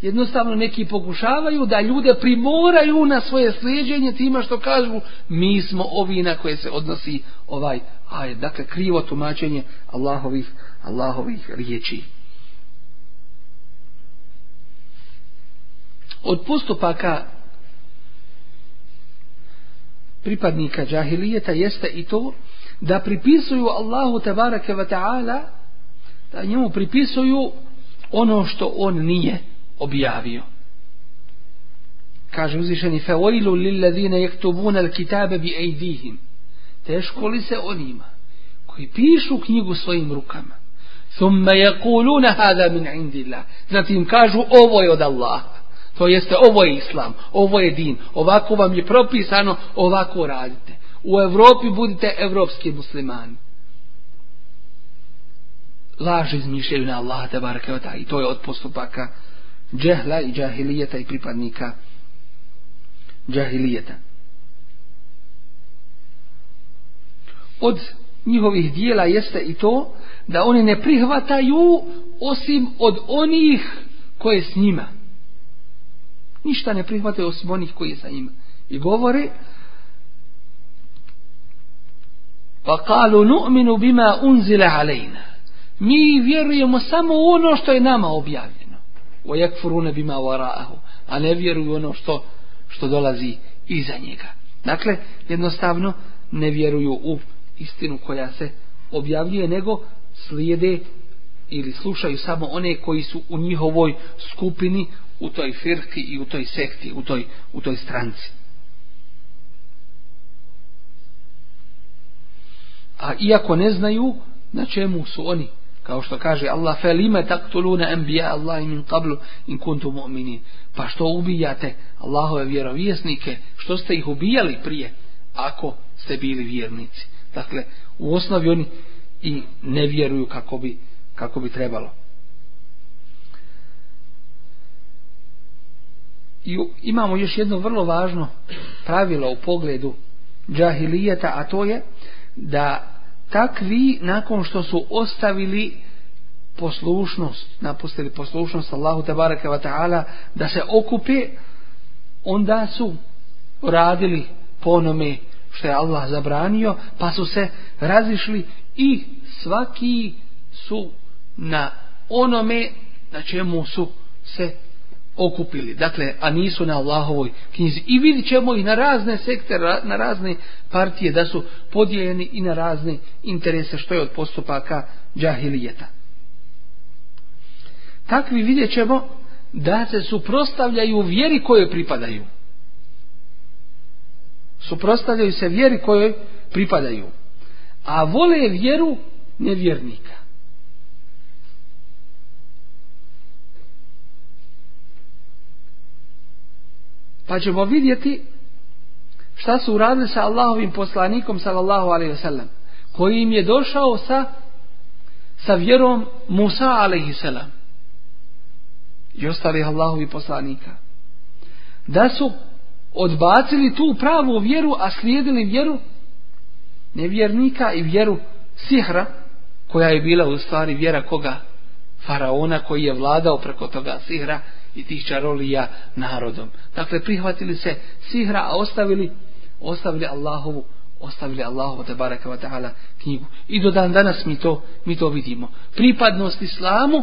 jednostavno neki pokušavaju da ljude primoraju na svoje sljeđenje tima što kažu mi smo ovi na koje se odnosi ovaj aj, dakle krivo tumačenje Allahovih, Allahovih riječi. Od postupaka pripadnika džahilijeta jeste i to da pripisuju Allahu tebareke ve taala da njemu pripisuju ono što on nije objavio. Kaže uzvišeni feoilu wailu jektubuna al kitabe bi ejdihim. teško li se onima koji pišu knjigu svojim rukama? Thumma yaquluna hada min indillah. Zatim kažu ovo je od Allaha. To jeste ovo je islam ovo je din ovako vam je propisano ovako radite. U Evropi budite evropski muslimani. Laž izmišljaju na Allah te barake i to je od postupaka džehla i džahilijeta i pripadnika džahilijeta. Od njihovih dijela jeste i to da oni ne prihvataju osim od onih koje s njima. Ništa ne prihvataju osim onih koji je sa njima. I govore Pa kalu nu'minu bima unzile alejna. Mi vjerujemo samo ono što je nama objavljeno. وَيَكْفُرُونَ بِمَا bima. A ne vjeruju ono što, što dolazi iza njega. Dakle, jednostavno ne vjeruju u istinu koja se objavljuje, nego slijede ili slušaju samo one koji su u njihovoj skupini, u toj firki i u toj sekti, u toj, u toj stranci. a iako ne znaju na čemu su oni kao što kaže Allah felime taktuluna anbiya Allah min qablu in kuntum mu'minin. Pa što ubijate Allahove vjerovjesnike? Što ste ih ubijali prije ako ste bili vjernici? Dakle u osnovi oni i ne vjeruju kako bi kako bi trebalo. I imamo još jedno vrlo važno pravilo u pogledu džahilijeta a to je da takvi nakon što su ostavili poslušnost, napustili poslušnost Allahu tabaraka wa ta'ala da se okupe onda su radili po onome što je Allah zabranio pa su se razišli i svaki su na onome na čemu su se okupili. Dakle, a nisu na Allahovoj knjizi. I vidit ćemo i na razne sekte, na razne partije da su podijeljeni i na razne interese što je od postupaka džahilijeta. Takvi vidjet ćemo da se suprostavljaju vjeri kojoj pripadaju. Suprostavljaju se vjeri kojoj pripadaju. A vole vjeru nevjernika. Pa ćemo vidjeti šta su uradili sa Allahovim poslanikom sallallahu alaihi ve sellem koji im je došao sa sa vjerom Musa alaihi selam i ostali Allahovi poslanika. Da su odbacili tu pravu vjeru a slijedili vjeru nevjernika i vjeru sihra koja je bila u stvari vjera koga? Faraona koji je vladao preko toga sihra i tih čarolija narodom. Dakle, prihvatili se sihra, a ostavili, ostavili Allahovu, ostavili Allahovu te baraka wa ta'ala knjigu. I do dan danas mi to, mi to vidimo. Pripadnost islamu,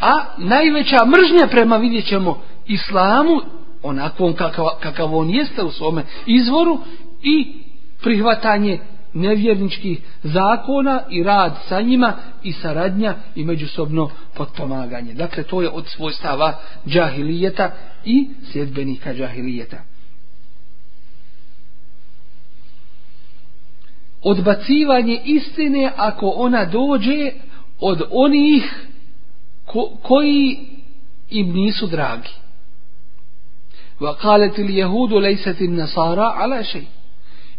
a najveća mržnja prema vidjet ćemo islamu, onakvom kakav, kakav on jeste u svome izvoru, i prihvatanje nevjerničkih zakona i rad sa njima i saradnja i međusobno potpomaganje. Dakle, to je od svojstava džahilijeta i sljedbenika džahilijeta. odbacivanje istine ako ona dođe od onih ko, koji im nisu dragi. Wa qalat al yahudu laysat an nasara ala shay.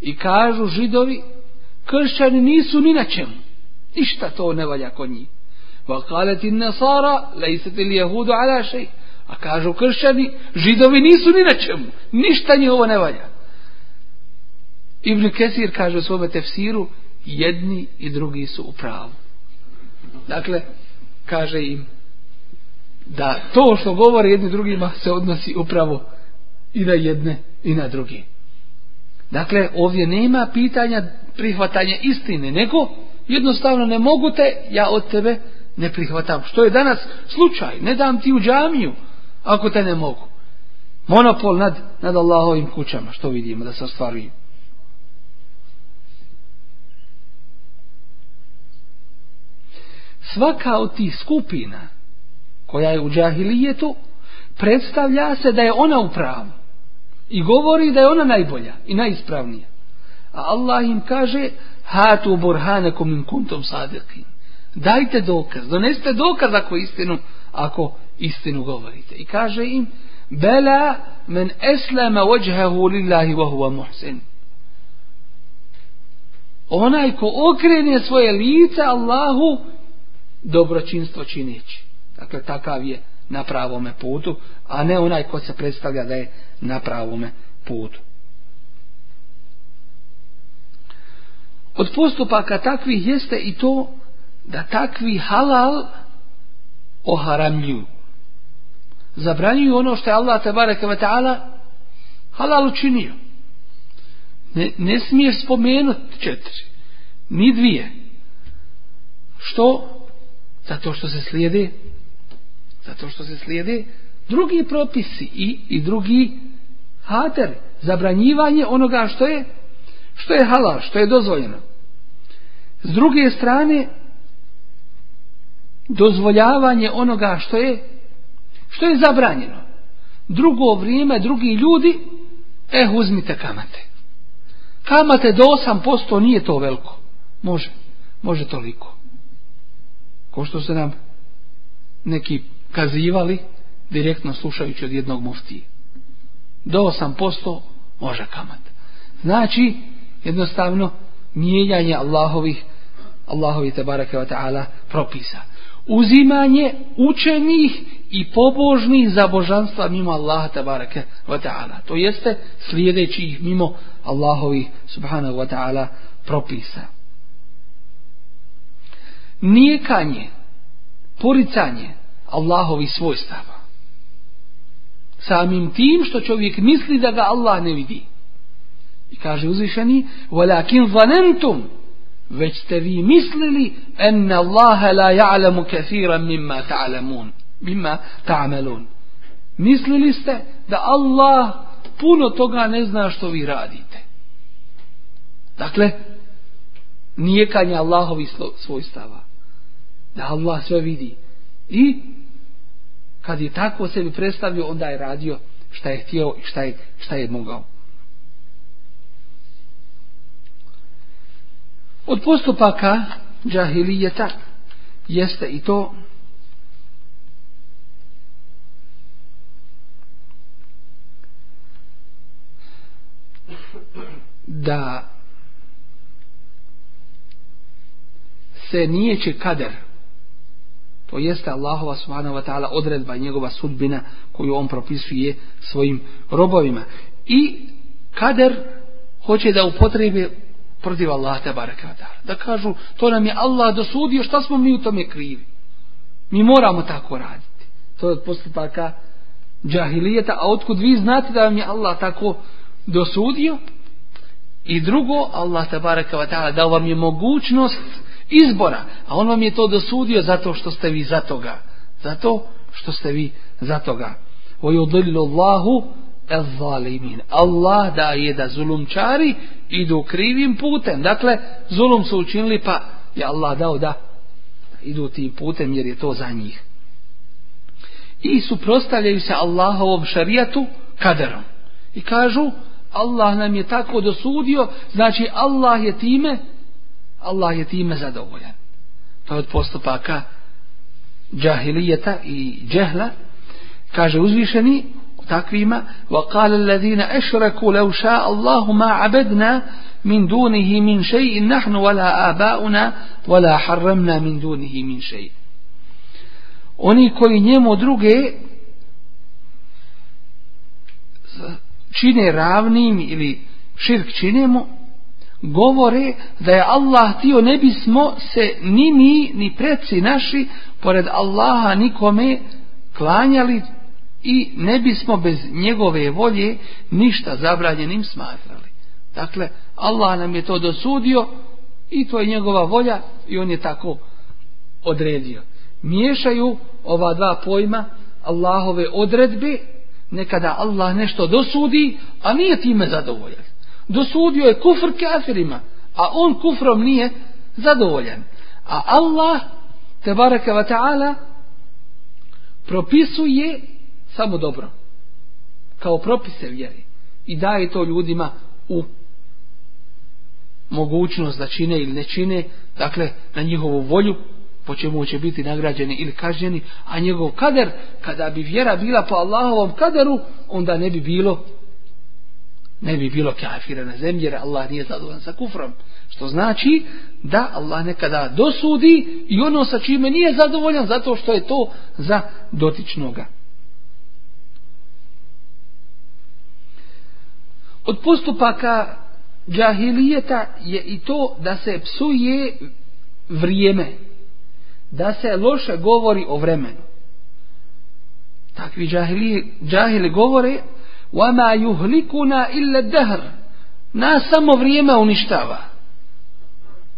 I kažu židovi kršćani nisu ni na čemu. Ništa to ne valja kod njih. Va qalat an nasara laysat al jehudu ala. A kažu kršćani židovi nisu ni na čemu. Ništa njihovo ne valja. Ibn Kesir kaže u svome tefsiru jedni i drugi su u pravu. Dakle, kaže im da to što govore jedni drugima se odnosi upravo i na jedne i na drugi. Dakle, ovdje nema pitanja prihvatanje istine, nego jednostavno ne mogu te, ja od tebe ne prihvatam. Što je danas slučaj, ne dam ti u džamiju ako te ne mogu. Monopol nad, nad Allahovim kućama, što vidimo da se ostvaruju. Svaka od tih skupina koja je u džahilijetu, predstavlja se da je ona u pravu. I govori da je ona najbolja i najispravnija. A Allah im kaže, hatu burhanakum in kuntum sadiqin. Dajte dokaz, doneste dokaz ako istinu, ako istinu govorite. I kaže im, bela men eslama wajhahu lillahi wa huwa muhsin. Onaj ko okrene svoje lice Allahu, dobročinstvo čineći. Dakle, takav je na pravome putu, a ne onaj ko se predstavlja da je na pravome putu. Od postupaka takvih jeste i to da takvi halal oharamljuju. Zabranjuju ono što je Allah tabaraka wa ta'ala halal učinio. Ne, ne smiješ spomenuti četiri, ni dvije. Što? Zato što se slijede Zato što se slijede drugi propisi i, i drugi hater, zabranjivanje onoga što je što je halal, što je dozvoljeno. S druge strane, dozvoljavanje onoga što je što je zabranjeno. Drugo vrijeme, drugi ljudi, eh, uzmite kamate. Kamate do 8% nije to veliko. Može, može toliko. Ko što se nam neki kazivali direktno slušajući od jednog muftije. Do 8% može kamat. Znači, jednostavno, mijenjanje Allahovih, Allahovih tebareke ve ta'ala propisa. Uzimanje učenih i pobožnih za božanstva mimo Allaha tebareke ve ta'ala. To jeste slijedeći ih mimo Allahovih subhanahu wa ta'ala propisa. Nijekanje, poricanje, Allahovi svojstava. Samim tim što čovjek misli da ga Allah ne vidi. I kaže uzvišeni, وَلَكِنْ ظَنَنْتُمْ već ste vi mislili en Allah la ja'lamu kathiran mimma ta'lamun mimma ta'malun mislili ste da Allah puno toga ne zna što vi radite dakle nije kanje Allahovi svojstava da Allah sve vidi i kad je tako sebi predstavio, onda je radio šta je htio i šta je, šta je mogao. Od postupaka džahilijeta jeste i to da se nijeće kader To jeste Allahova subhanahu wa ta'ala odredba njegova sudbina koju on propisuje svojim robovima. I kader hoće da upotrebe protiv Allaha te baraka ta'ala. Da kažu to nam je Allah dosudio šta smo mi u tome krivi. Mi moramo tako raditi. To je od postupaka džahilijeta. A otkud vi znate da vam je Allah tako dosudio? I drugo, Allah te baraka ta'ala dao vam je mogućnost izbora, a on vam je to dosudio zato što ste vi za toga. Zato što ste vi za toga. وَيُضِلُّ اللَّهُ Allah da je da zulumčari idu krivim putem. Dakle, zulum su učinili pa je Allah dao da idu tim putem jer je to za njih. I suprostavljaju se Allahovom šarijatu kaderom. I kažu Allah nam je tako dosudio, znači Allah je time, Allah je time zadovoljan. To je od postupaka džahilijeta i džehla. Kaže uzvišeni, takvima وقال الذين أشركوا لو شاء الله ما عبدنا من دونه من شيء نحن ولا آباؤنا ولا حرمنا من دونه من شيء oni koji njemu druge čine ravnim ili širk činemo govore da je Allah tio ne bismo se ni mi ni preci naši pored Allaha nikome klanjali i ne bismo bez njegove volje ništa zabranjenim smatrali. Dakle, Allah nam je to dosudio i to je njegova volja i on je tako odredio. Miješaju ova dva pojma Allahove odredbe, nekada Allah nešto dosudi, a nije time zadovoljan. Dosudio je kufr kafirima, a on kufrom nije zadovoljan. A Allah, te baraka wa ta'ala, propisuje samo dobro. Kao propise vjeri. I daje to ljudima u mogućnost da čine ili ne čine, dakle, na njihovu volju, po čemu će biti nagrađeni ili kažnjeni, a njegov kader, kada bi vjera bila po Allahovom kaderu, onda ne bi bilo ne bi bilo kafira na zemlji, jer Allah nije zadovoljan sa kufrom. Što znači da Allah nekada dosudi i ono sa čime nije zadovoljan, zato što je to za dotičnoga. Od postupaka džahilijeta je i to da se psuje vrijeme, da se loše govori o vremenu. Takvi džahili, džahili govore وَمَا يُهْلِكُنَا إِلَّا الدَّهْرِ Nas samo vrijeme uništava.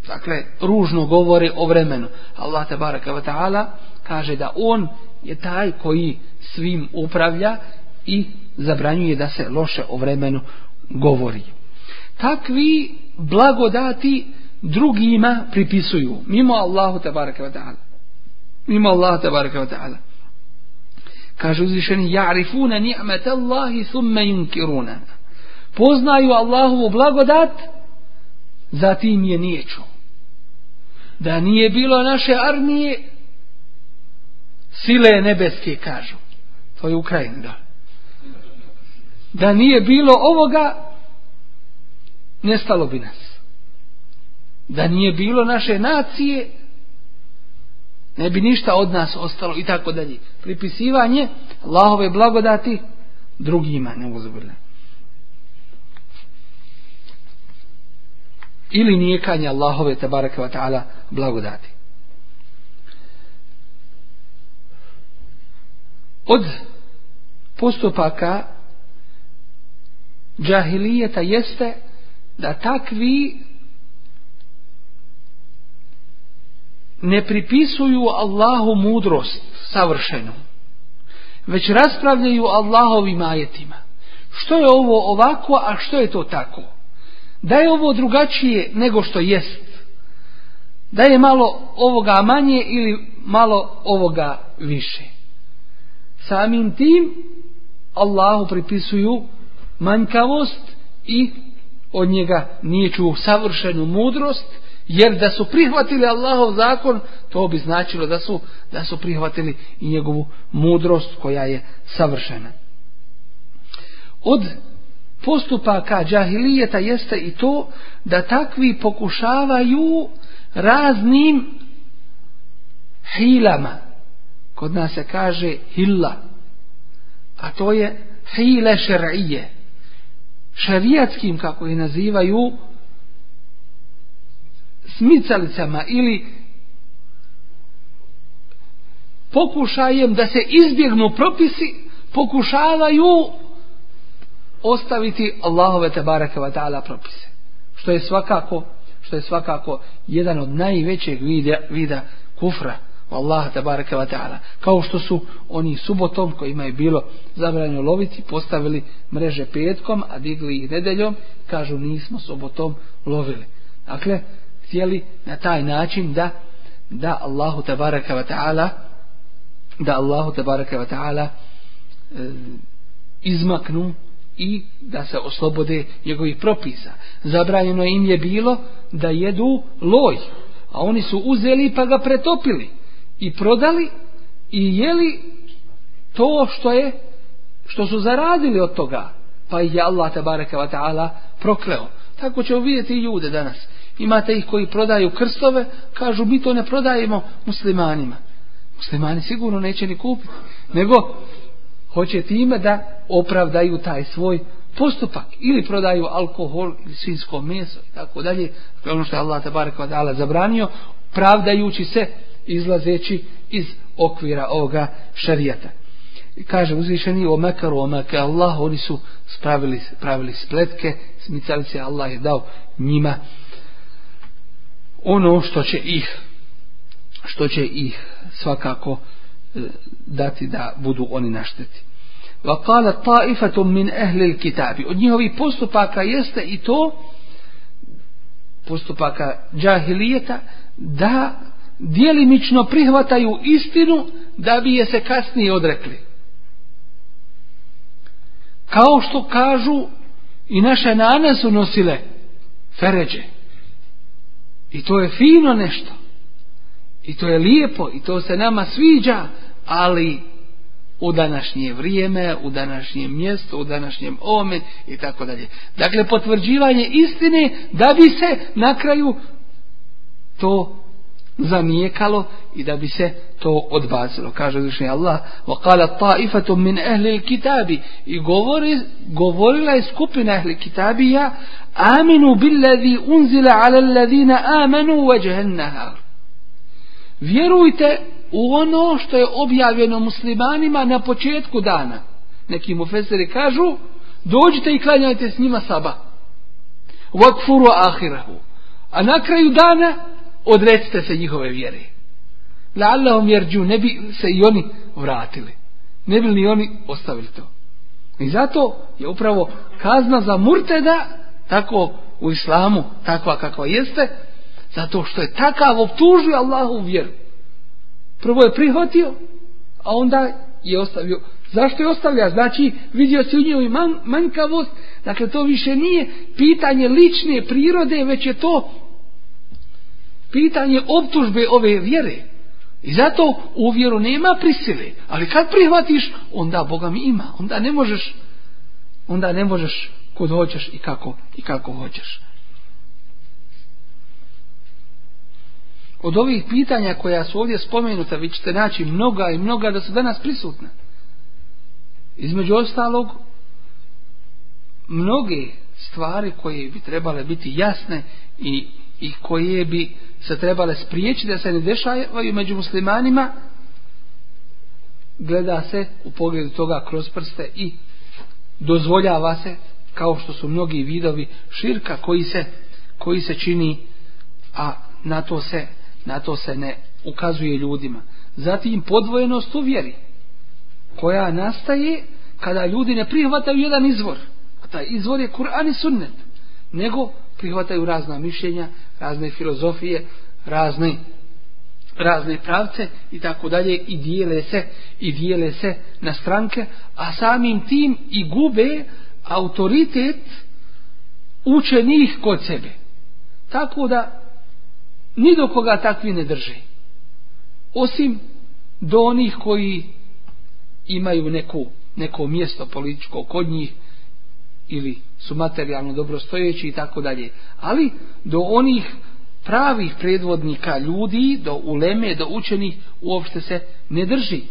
Dakle, ružno govori o vremenu. Allah te baraka wa ta'ala kaže da on je taj koji svim upravlja i zabranjuje da se loše o vremenu govori. Takvi blagodati drugima pripisuju. Mimo Allahu tabaraka wa ta'ala. Mimo Allahu tabaraka wa ta'ala. Kaže uzvišeni, ja'rifuna ni'mata Allahi thumma yunkiruna. Poznaju Allahovu blagodat, zatim je niječu. Da nije bilo naše armije, sile nebeske kažu. To je Ukrajina, da. Da nije bilo ovoga, nestalo bi nas. Da nije bilo naše nacije, ne bi ništa od nas ostalo i tako dalje. Pripisivanje Allahove blagodati drugima, ne uzbrle. Ili nijekanje Allahove tabaraka wa ta'ala blagodati. Od postupaka džahilijeta jeste da takvi ne pripisuju Allahu mudrost savršenu, već raspravljaju Allahovim ajetima. Što je ovo ovako, a što je to tako? Da je ovo drugačije nego što jest? Da je malo ovoga manje ili malo ovoga više? Samim tim Allahu pripisuju manjkavost i od njega nije čuo savršenu mudrost, Jer da su prihvatili Allahov zakon, to bi značilo da su, da su prihvatili i njegovu mudrost koja je savršena. Od postupaka džahilijeta jeste i to da takvi pokušavaju raznim hilama. Kod nas se kaže hilla. A to je hile šer'ije. Šarijatskim, kako je nazivaju, smicalicama ili pokušajem da se izbjegnu propisi pokušavaju ostaviti Allahove tabaraka wa ta'ala propise. Što je svakako što je svakako jedan od najvećeg vida, vida kufra. Allah tabaraka wa ta'ala. Kao što su oni subotom kojima je bilo zabranjeno loviti postavili mreže petkom a digli ih nedeljom kažu nismo subotom lovili. Dakle htjeli na taj način da da Allahu tabaraka wa ta'ala da Allahu tabaraka wa ta'ala e, izmaknu i da se oslobode njegovih propisa. Zabranjeno im je bilo da jedu loj, a oni su uzeli pa ga pretopili i prodali i jeli to što je što su zaradili od toga. Pa ih je Allah tabaraka wa ta'ala prokleo. Tako ćemo vidjeti i ljude danas. Imate ih koji prodaju krstove kažu mi to ne prodajemo muslimanima. Muslimani sigurno neće ni kupiti nego hoće time da opravdaju taj svoj postupak ili prodaju alkohol ili svinsko meso i tako dalje. Dakle, ono što je Allah tabaraka wa ta'ala zabranio pravdajući se izlazeći iz okvira ovoga šarijata. Kaže uzvišeni o makaru, o meka Allah oni su spravili, pravili spletke smicali se Allah je dao njima ono što će ih što će ih svakako e, dati da budu oni našteti. Wa qala ta'ifatu min ahli al-kitabi. Od njihovih postupaka jeste i to postupaka džahilijeta da dijelimično prihvataju istinu da bi je se kasnije odrekli. Kao što kažu i naše nane su nosile feređe. I to je fino nešto. I to je lijepo i to se nama sviđa ali u današnje vrijeme, u današnjem mjestu, u današnjem ome i tako dalje. Dakle, potvrđivanje istine da bi se na kraju to zanijekalo i da bi se to odbacilo. Kaže uzvišnji Allah, وَقَالَ طَائِفَةٌ مِنْ أَهْلِ الْكِتَابِ I govori, govorila je skupina ahli kitabija, آمِنُوا بِالَّذِي أُنزِلَ عَلَى الَّذِينَ آمَنُوا وَجَهَ النَّهَارِ Vjerujte u ono što je objavljeno muslimanima na početku dana. Neki mu feseri kažu, dođite i klanjajte s njima saba. وَكْفُرُوا آخِرَهُ A na kraju dana odrecite se njihove vjere. La'allahum jerđu, ne bi se i oni vratili. Ne bi ni oni ostavili to. I zato je upravo kazna za murteda, tako u islamu, takva kakva jeste, zato što je takav optužio Allahu vjeru. Prvo je prihvatio, a onda je ostavio. Zašto je ostavlja? Znači, vidio se u njoj man, manjkavost. Dakle, to više nije pitanje lične prirode, već je to pitanje optužbe ove vjere. I zato u vjeru nema prisile. Ali kad prihvatiš, onda Boga mi ima. Onda ne možeš, onda ne možeš kod hoćeš i kako, i kako hoćeš. Od ovih pitanja koja su ovdje spomenuta, vi ćete naći mnoga i mnoga da su danas prisutna. Između ostalog, mnoge stvari koje bi trebale biti jasne i, i koje bi se trebale spriječiti da se ne dešavaju među muslimanima gleda se u pogledu toga kroz prste i dozvoljava se kao što su mnogi vidovi širka koji se, koji se čini a na to se na to se ne ukazuje ljudima. Zatim podvojenost u vjeri koja nastaje kada ljudi ne prihvataju jedan izvor a taj izvor je Kur'an i Sunnet nego prihvataju razna mišljenja razne filozofije, razne razne pravce i tako dalje i dijele se i dijele se na stranke, a samim tim i gube autoritet učenih kod sebe. Tako da ni do koga takvi ne drže. Osim do onih koji imaju neko, neko mjesto političko kod njih ili su materijalno dobrostojeći i tako dalje. Ali do onih pravih predvodnika ljudi, do uleme, do učenih uopšte se ne drži.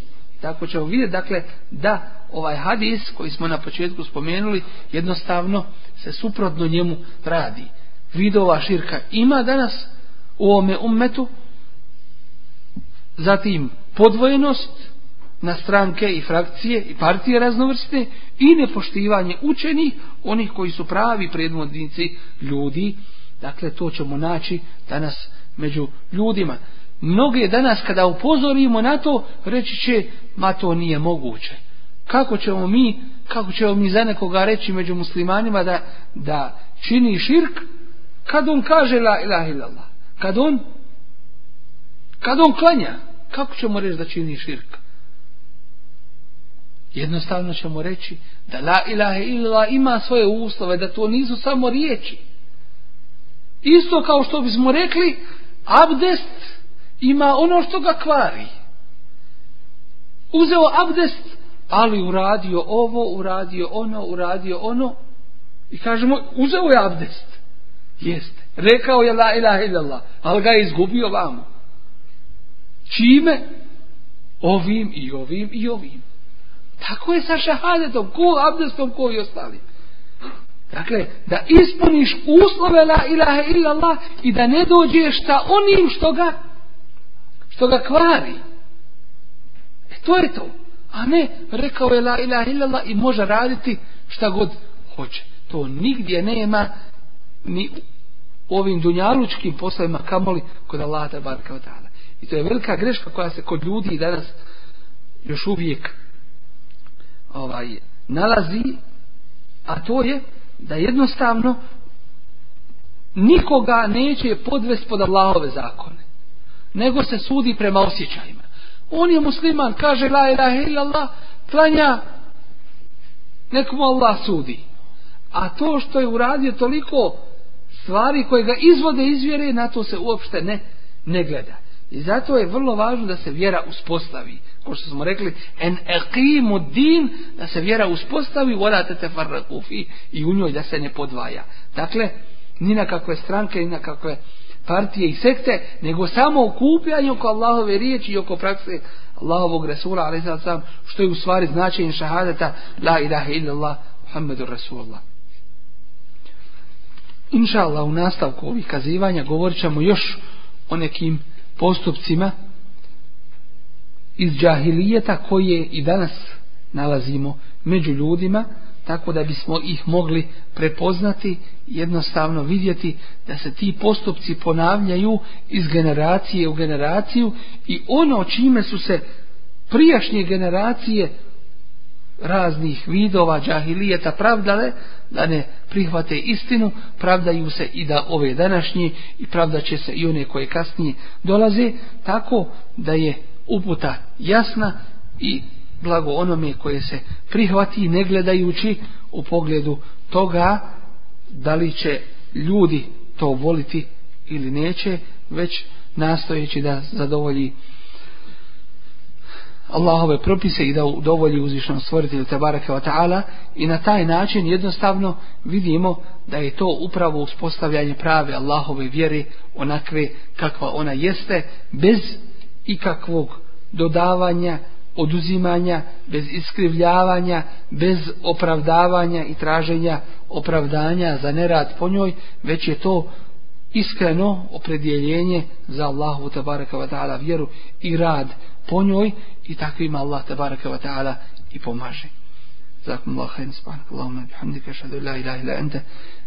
Tako ćemo vidjeti, dakle, da ovaj hadis koji smo na početku spomenuli, jednostavno se suprotno njemu radi. Vidova širka ima danas u ovome ummetu, zatim podvojenost, na stranke i frakcije i partije raznovrste i nepoštivanje učenih, onih koji su pravi predvodnici ljudi. Dakle, to ćemo naći danas među ljudima. Mnoge danas kada upozorimo na to, reći će, ma to nije moguće. Kako ćemo mi, kako ćemo mi za nekoga reći među muslimanima da, da čini širk, kad on kaže la ilaha illallah, kad on, kad on klanja, kako ćemo reći da čini širk? Jednostavno ćemo reći da la ilaha illa ima svoje uslove, da to nisu samo riječi. Isto kao što bismo rekli, abdest ima ono što ga kvari. Uzeo abdest, ali uradio ovo, uradio ono, uradio ono. I kažemo, uzeo je abdest. Jeste. Rekao je la ilaha illallah, ali ga je izgubio vamo. Čime? Ovim i ovim i ovim. Tako je sa šahadetom, ko abdestom, ko i ostali. Dakle, da ispuniš uslove la ilaha illallah i da ne dođeš sa onim što ga što ga kvari. E to je to. A ne, rekao je la ilaha illallah i može raditi šta god hoće. To nigdje nema ni u ovim dunjalučkim poslovima kamoli kod Allaha te barka ta'ala. I to je velika greška koja se kod ljudi danas još uvijek ovaj nalazi, a to je da jednostavno nikoga neće podvest pod Allahove zakone, nego se sudi prema osjećajima. On je musliman, kaže la ilaha illallah, klanja, nekomu Allah sudi. A to što je uradio toliko stvari koje ga izvode iz vjere, na to se uopšte ne, ne gleda. I zato je vrlo važno da se vjera uspostavi. Ko što smo rekli, en eqimu din, da se vjera uspostavi, volate te farrakufi i u njoj da se ne podvaja. Dakle, ni na kakve stranke, ni na kakve partije i sekte, nego samo okupljanje oko Allahove riječi i oko prakse Allahovog Resula, ali sad sam, što je u stvari značenje šahadeta, la ilaha illallah, Muhammedur Rasulullah. Inša Allah, u nastavku ovih kazivanja govorit ćemo još o nekim postupcima iz džahilijeta koje i danas nalazimo među ljudima, tako da bismo ih mogli prepoznati, jednostavno vidjeti da se ti postupci ponavljaju iz generacije u generaciju i ono čime su se prijašnje generacije raznih vidova džahilijeta pravdale, da ne prihvate istinu, pravdaju se i da ove današnje i pravda će se i one koje kasnije dolaze, tako da je uputa jasna i blago onome koje se prihvati ne gledajući u pogledu toga da li će ljudi to voliti ili neće, već nastojeći da zadovolji Allahove propise i da udovolji uzvišnom stvoritelju Tebareke wa ta'ala i na taj način jednostavno vidimo da je to upravo uspostavljanje prave Allahove vjere onakve kakva ona jeste bez ikakvog dodavanja, oduzimanja, bez iskrivljavanja, bez opravdavanja i traženja opravdanja za nerad po njoj, već je to iskreno opredjeljenje za Allahu tabaraka wa ta'ala vjeru i rad po njoj i takvima Allah tabaraka wa ta'ala i pomaže. Zakum Allah, hajn, subhanak Allahumma, bihamdika, šadu, la ilaha ila ente,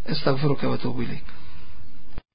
estagfiruka wa tubu ilik.